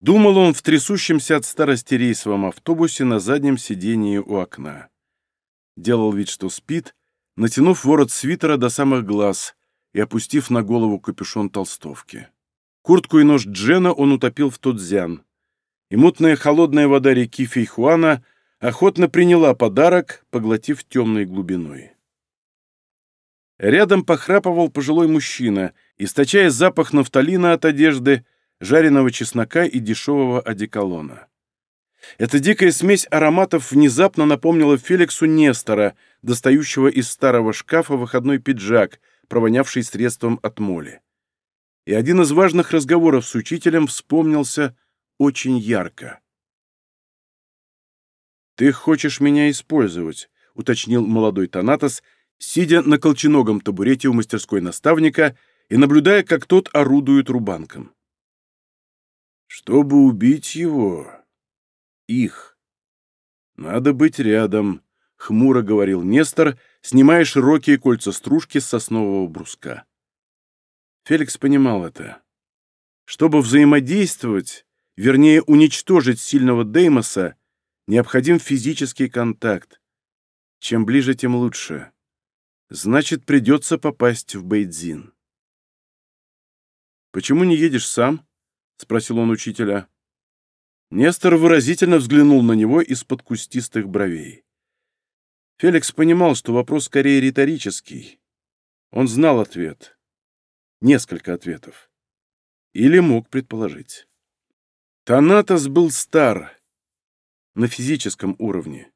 Думал он в трясущемся от старости рейсовом автобусе на заднем сидении у окна. Делал вид, что спит, натянув ворот свитера до самых глаз и опустив на голову капюшон толстовки. Куртку и нож Джена он утопил в тот Тодзян, и мутная холодная вода реки Фейхуана охотно приняла подарок, поглотив темной глубиной. Рядом похрапывал пожилой мужчина, источая запах нафталина от одежды, жареного чеснока и дешевого одеколона. Эта дикая смесь ароматов внезапно напомнила Феликсу Нестора, достающего из старого шкафа выходной пиджак, провонявший средством от моли. И один из важных разговоров с учителем вспомнился очень ярко. «Ты хочешь меня использовать», — уточнил молодой Танатос, сидя на колченогом табурете у мастерской наставника и наблюдая, как тот орудует рубанком. «Чтобы убить его, их, надо быть рядом», — хмуро говорил Нестор, снимая широкие кольца стружки с соснового бруска. Феликс понимал это. Чтобы взаимодействовать, вернее, уничтожить сильного Деймоса, Необходим физический контакт. Чем ближе, тем лучше. Значит, придется попасть в Бейдзин. «Почему не едешь сам?» — спросил он учителя. Нестор выразительно взглянул на него из-под кустистых бровей. Феликс понимал, что вопрос скорее риторический. Он знал ответ. Несколько ответов. Или мог предположить. Танатос был стар на физическом уровне.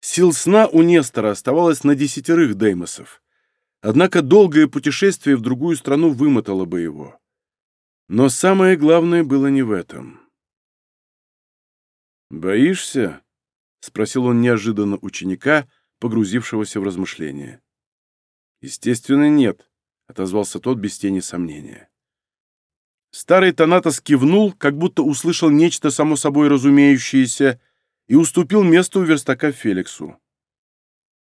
Сил сна у Нестора оставалось на десятерых деймосов. Однако долгое путешествие в другую страну вымотало бы его. Но самое главное было не в этом. «Боишься?» — спросил он неожиданно ученика, погрузившегося в размышления. «Естественно, нет», — отозвался тот без тени сомнения. Старый Танатос кивнул, как будто услышал нечто само собой разумеющееся, и уступил место у верстака Феликсу.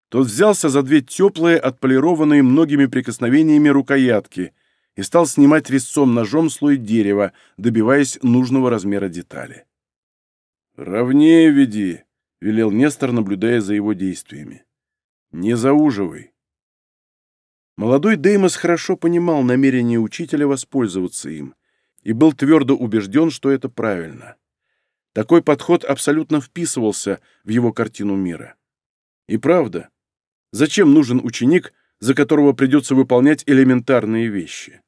Тот взялся за две теплые, отполированные многими прикосновениями рукоятки и стал снимать резцом ножом слой дерева, добиваясь нужного размера детали. «Ровнее веди», — велел Нестор, наблюдая за его действиями. «Не зауживай». Молодой Деймос хорошо понимал намерение учителя воспользоваться им — и был твердо убежден, что это правильно. Такой подход абсолютно вписывался в его картину мира. И правда, зачем нужен ученик, за которого придется выполнять элементарные вещи?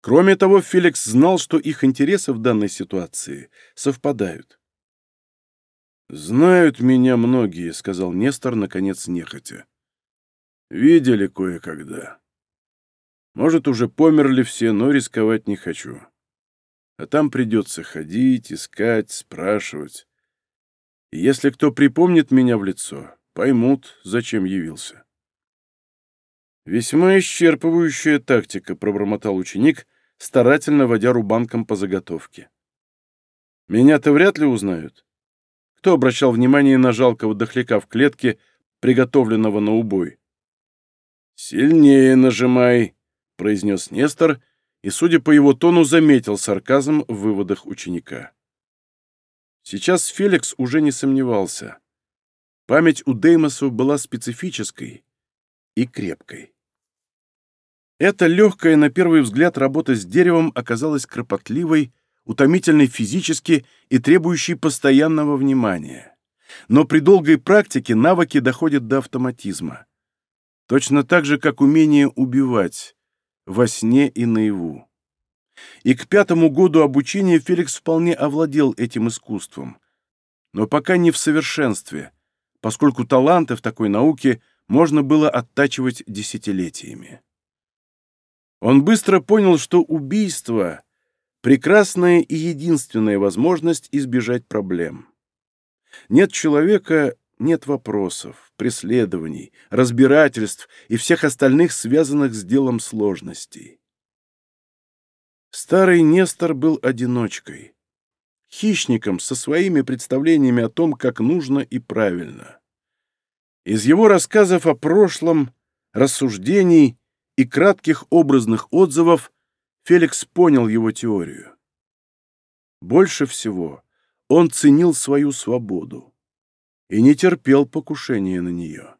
Кроме того, Феликс знал, что их интересы в данной ситуации совпадают. «Знают меня многие», — сказал Нестор, наконец, нехотя. «Видели кое-когда. Может, уже померли все, но рисковать не хочу. А там придется ходить, искать, спрашивать. И если кто припомнит меня в лицо, поймут, зачем явился. «Весьма исчерпывающая тактика», — пробормотал ученик, старательно водя рубанком по заготовке. «Меня-то вряд ли узнают. Кто обращал внимание на жалкого дохляка в клетке, приготовленного на убой?» «Сильнее нажимай», произнес Нестор и, судя по его тону, заметил сарказм в выводах ученика. Сейчас Феликс уже не сомневался. Память у Деймоса была специфической и крепкой. Эта легкая, на первый взгляд, работа с деревом оказалась кропотливой, утомительной физически и требующей постоянного внимания. Но при долгой практике навыки доходят до автоматизма. Точно так же, как умение убивать во сне и наяву. И к пятому году обучения Феликс вполне овладел этим искусством, но пока не в совершенстве, поскольку таланты в такой науке можно было оттачивать десятилетиями. Он быстро понял, что убийство — прекрасная и единственная возможность избежать проблем. Нет человека, нет вопросов, преследований, разбирательств и всех остальных связанных с делом сложностей. Старый Нестор был одиночкой, хищником со своими представлениями о том, как нужно и правильно. Из его рассказов о прошлом, рассуждений и кратких образных отзывов Феликс понял его теорию. Больше всего он ценил свою свободу и не терпел покушения на нее.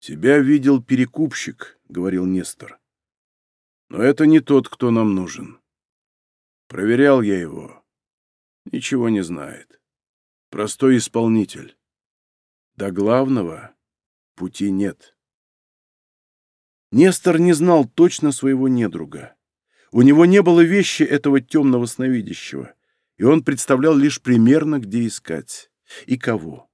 «Тебя видел перекупщик», — говорил Нестор. «Но это не тот, кто нам нужен. Проверял я его. Ничего не знает. Простой исполнитель. До главного пути нет». Нестор не знал точно своего недруга. У него не было вещи этого темного сновидящего — и он представлял лишь примерно, где искать и кого.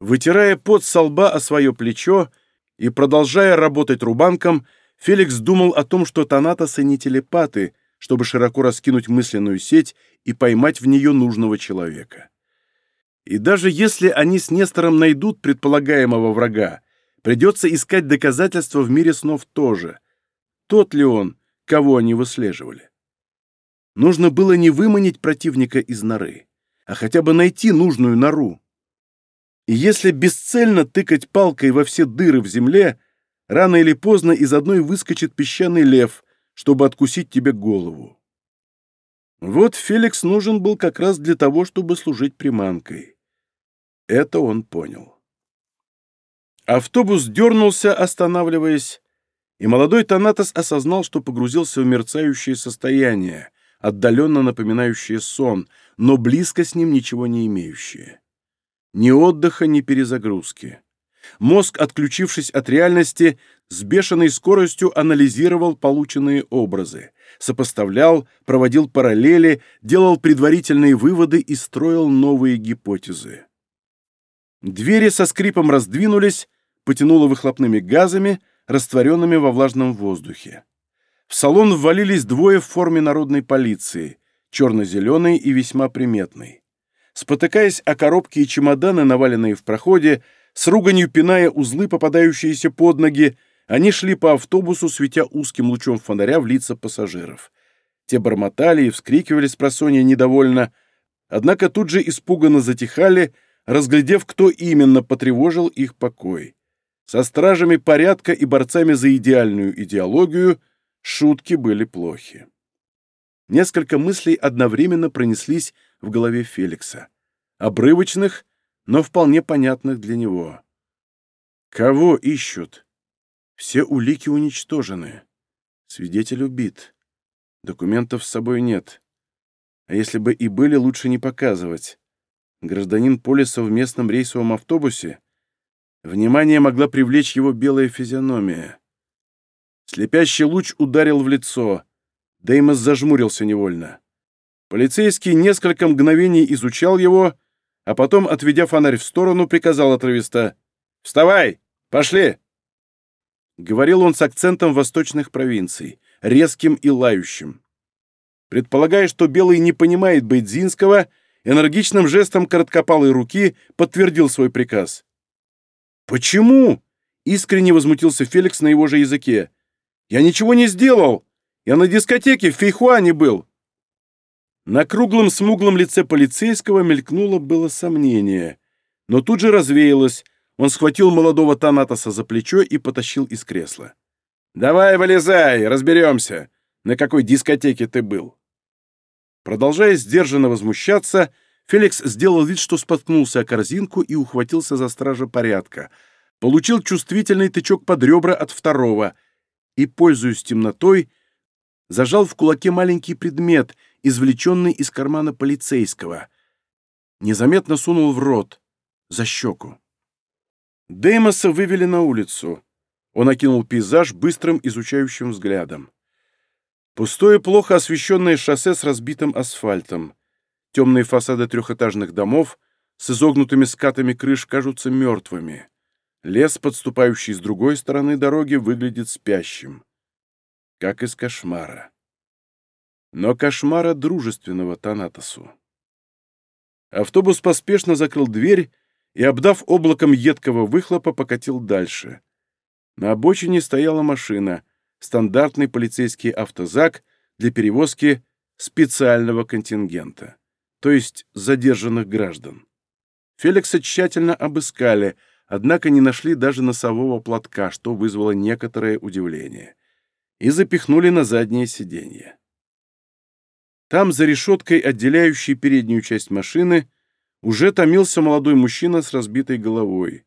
Вытирая пот со лба о свое плечо и продолжая работать рубанком, Феликс думал о том, что Танатосы не телепаты, чтобы широко раскинуть мысленную сеть и поймать в нее нужного человека. И даже если они с Нестором найдут предполагаемого врага, придется искать доказательства в мире снов тоже. Тот ли он, кого они выслеживали? Нужно было не выманить противника из норы, а хотя бы найти нужную нору. И если бесцельно тыкать палкой во все дыры в земле, рано или поздно из одной выскочит песчаный лев, чтобы откусить тебе голову. Вот Феликс нужен был как раз для того, чтобы служить приманкой. Это он понял. Автобус дернулся, останавливаясь, и молодой Танатос осознал, что погрузился в мерцающее состояние — отдаленно напоминающее сон, но близко с ним ничего не имеющее. Ни отдыха, ни перезагрузки. Мозг, отключившись от реальности, с бешеной скоростью анализировал полученные образы, сопоставлял, проводил параллели, делал предварительные выводы и строил новые гипотезы. Двери со скрипом раздвинулись, потянуло выхлопными газами, растворенными во влажном воздухе. В салон ввалились двое в форме народной полиции, черно зеленый и весьма приметный. Спотыкаясь о коробки и чемоданы, наваленные в проходе, с руганью пиная узлы, попадающиеся под ноги, они шли по автобусу, светя узким лучом фонаря в лица пассажиров. Те бормотали и вскрикивали с просонья недовольно, однако тут же испуганно затихали, разглядев, кто именно потревожил их покой. Со стражами порядка и борцами за идеальную идеологию – Шутки были плохи. Несколько мыслей одновременно пронеслись в голове Феликса. Обрывочных, но вполне понятных для него. Кого ищут? Все улики уничтожены. Свидетель убит. Документов с собой нет. А если бы и были, лучше не показывать. Гражданин Полиса в местном рейсовом автобусе? Внимание могла привлечь его белая физиономия. Слепящий луч ударил в лицо. Деймос зажмурился невольно. Полицейский несколько мгновений изучал его, а потом, отведя фонарь в сторону, приказал отрывисто «Вставай! Пошли!» Говорил он с акцентом восточных провинций, резким и лающим. Предполагая, что Белый не понимает Бейдзинского, энергичным жестом короткопалой руки подтвердил свой приказ. «Почему?» — искренне возмутился Феликс на его же языке. Я ничего не сделал! Я на дискотеке в Фейхуане был!» На круглом смуглом лице полицейского мелькнуло было сомнение, но тут же развеялось. Он схватил молодого Танатоса за плечо и потащил из кресла. «Давай вылезай, разберемся, на какой дискотеке ты был!» Продолжая сдержанно возмущаться, Феликс сделал вид, что споткнулся о корзинку и ухватился за стража порядка. Получил чувствительный тычок под ребра от второго — и, пользуясь темнотой, зажал в кулаке маленький предмет, извлеченный из кармана полицейского. Незаметно сунул в рот, за щеку. Деймоса вывели на улицу. Он окинул пейзаж быстрым изучающим взглядом. Пустое, плохо освещенное шоссе с разбитым асфальтом. Темные фасады трехэтажных домов с изогнутыми скатами крыш кажутся мертвыми. Лес, подступающий с другой стороны дороги, выглядит спящим, как из кошмара. Но кошмара дружественного Танатосу. Автобус поспешно закрыл дверь и, обдав облаком едкого выхлопа, покатил дальше. На обочине стояла машина, стандартный полицейский автозак для перевозки специального контингента, то есть задержанных граждан. Феликса тщательно обыскали — однако не нашли даже носового платка, что вызвало некоторое удивление, и запихнули на заднее сиденье. Там, за решеткой, отделяющей переднюю часть машины, уже томился молодой мужчина с разбитой головой.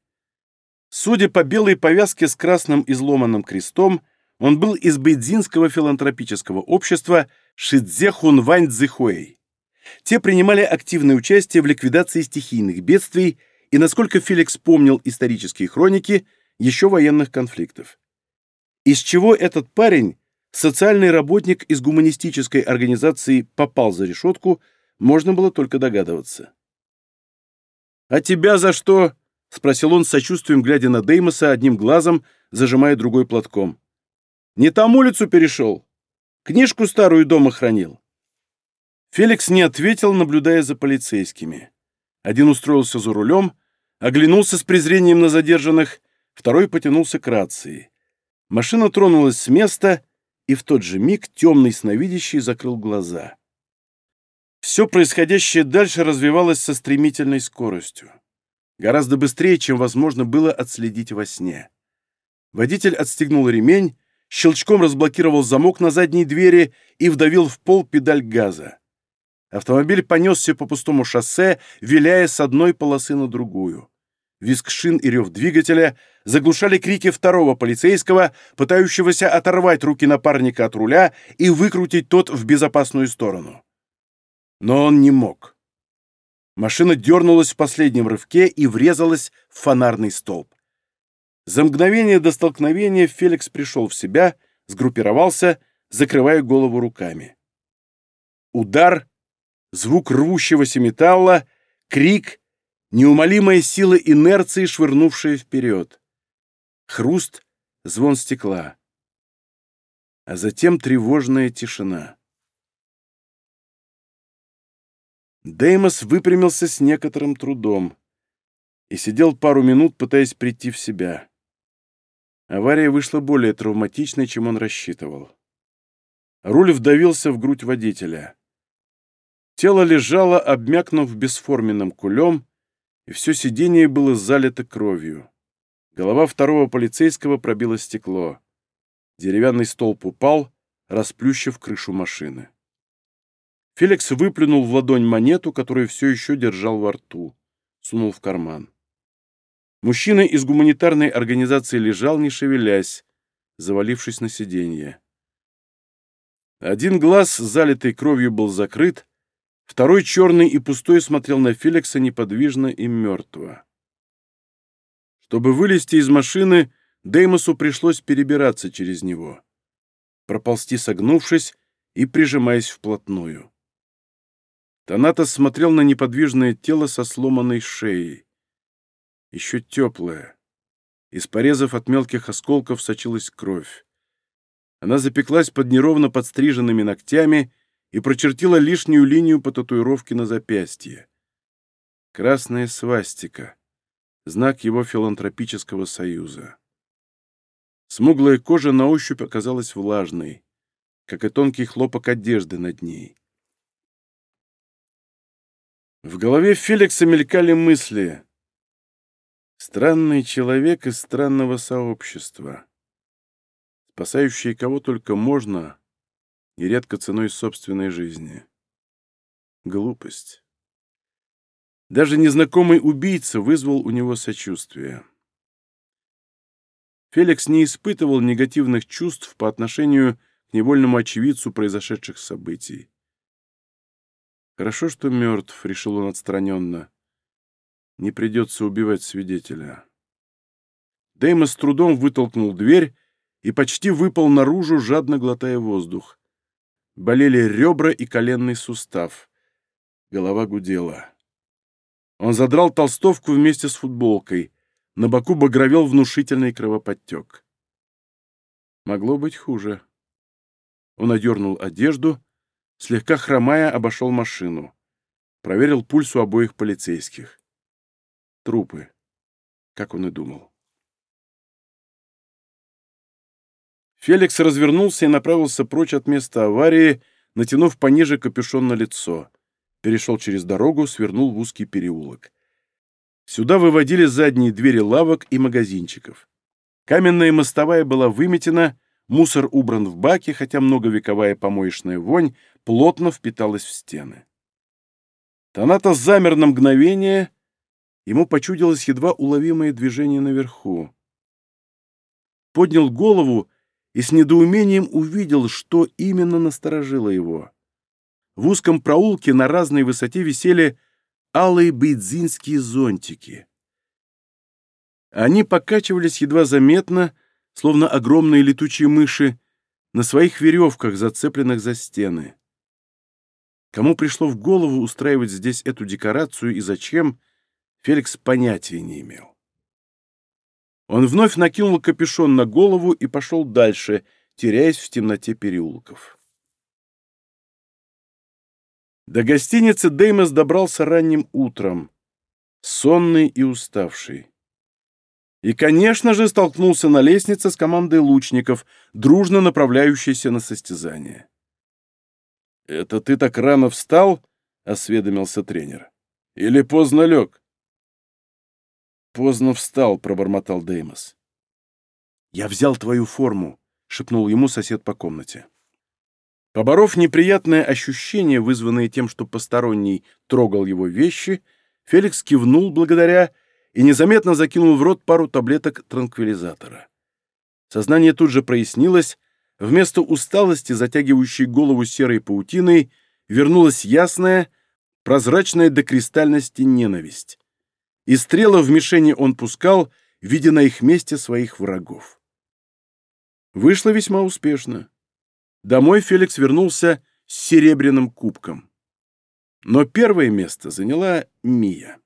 Судя по белой повязке с красным изломанным крестом, он был из бейдзинского филантропического общества Шидзе Хунвань Цзэхуэй. Те принимали активное участие в ликвидации стихийных бедствий и, насколько Феликс помнил исторические хроники, еще военных конфликтов. Из чего этот парень, социальный работник из гуманистической организации, попал за решетку, можно было только догадываться. «А тебя за что?» — спросил он с сочувствием, глядя на Деймоса одним глазом, зажимая другой платком. «Не там улицу перешел. Книжку старую дома хранил». Феликс не ответил, наблюдая за полицейскими. Один устроился за рулем, оглянулся с презрением на задержанных, второй потянулся к рации. Машина тронулась с места, и в тот же миг темный сновидящий закрыл глаза. Все происходящее дальше развивалось со стремительной скоростью. Гораздо быстрее, чем возможно было отследить во сне. Водитель отстегнул ремень, щелчком разблокировал замок на задней двери и вдавил в пол педаль газа. Автомобиль понесся по пустому шоссе, виляя с одной полосы на другую. Виск шин и рев двигателя заглушали крики второго полицейского, пытающегося оторвать руки напарника от руля и выкрутить тот в безопасную сторону. Но он не мог. Машина дернулась в последнем рывке и врезалась в фонарный столб. За мгновение до столкновения Феликс пришел в себя, сгруппировался, закрывая голову руками. Удар звук рвущегося металла, крик, неумолимая сила инерции, швырнувшая вперед. Хруст, звон стекла. А затем тревожная тишина. Деймос выпрямился с некоторым трудом и сидел пару минут, пытаясь прийти в себя. Авария вышла более травматичной, чем он рассчитывал. Руль вдавился в грудь водителя. Тело лежало, обмякнув бесформенным кулем, и все сиденье было залито кровью. Голова второго полицейского пробила стекло. Деревянный столб упал, расплющив крышу машины. Феликс выплюнул в ладонь монету, которую все еще держал во рту, сунул в карман. Мужчина из гуманитарной организации лежал, не шевелясь, завалившись на сиденье. Один глаз, залитый кровью, был закрыт, Второй черный и пустой смотрел на Феликса неподвижно и мертво. Чтобы вылезти из машины, Деймосу пришлось перебираться через него, проползти согнувшись и прижимаясь вплотную. Танатос смотрел на неподвижное тело со сломанной шеей. Еще теплое. Из порезов от мелких осколков сочилась кровь. Она запеклась под неровно подстриженными ногтями — и прочертила лишнюю линию по татуировке на запястье. Красная свастика — знак его филантропического союза. Смуглая кожа на ощупь оказалась влажной, как и тонкий хлопок одежды над ней. В голове Феликса мелькали мысли. Странный человек из странного сообщества, спасающий кого только можно — нередко ценой собственной жизни. Глупость. Даже незнакомый убийца вызвал у него сочувствие. Феликс не испытывал негативных чувств по отношению к невольному очевидцу произошедших событий. «Хорошо, что мертв», — решил он отстраненно. Не придется убивать свидетеля. Деймос с трудом вытолкнул дверь и почти выпал наружу, жадно глотая воздух. Болели ребра и коленный сустав. Голова гудела. Он задрал толстовку вместе с футболкой. На боку багровел внушительный кровоподтек. Могло быть хуже. Он одернул одежду, слегка хромая обошел машину. Проверил пульс у обоих полицейских. Трупы, как он и думал. Феликс развернулся и направился прочь от места аварии, натянув пониже капюшон на лицо. Перешел через дорогу, свернул в узкий переулок. Сюда выводили задние двери лавок и магазинчиков. Каменная мостовая была выметена, мусор убран в баки, хотя многовековая помоечная вонь плотно впиталась в стены. Таната замер на мгновение, ему почудилось едва уловимое движение наверху. Поднял голову и с недоумением увидел, что именно насторожило его. В узком проулке на разной высоте висели алые бейдзинские зонтики. Они покачивались едва заметно, словно огромные летучие мыши, на своих веревках, зацепленных за стены. Кому пришло в голову устраивать здесь эту декорацию и зачем, Феликс понятия не имел. Он вновь накинул капюшон на голову и пошел дальше, теряясь в темноте переулков. До гостиницы Деймос добрался ранним утром, сонный и уставший. И, конечно же, столкнулся на лестнице с командой лучников, дружно направляющейся на состязание. «Это ты так рано встал?» — осведомился тренер. «Или поздно лег?» поздно встал», — пробормотал Деймос. «Я взял твою форму», — шепнул ему сосед по комнате. Поборов неприятное ощущение, вызванное тем, что посторонний трогал его вещи, Феликс кивнул благодаря и незаметно закинул в рот пару таблеток транквилизатора. Сознание тут же прояснилось, вместо усталости, затягивающей голову серой паутиной, вернулась ясная, прозрачная до кристальности ненависть и стрела в мишени он пускал, видя на их месте своих врагов. Вышло весьма успешно. Домой Феликс вернулся с серебряным кубком. Но первое место заняла Мия.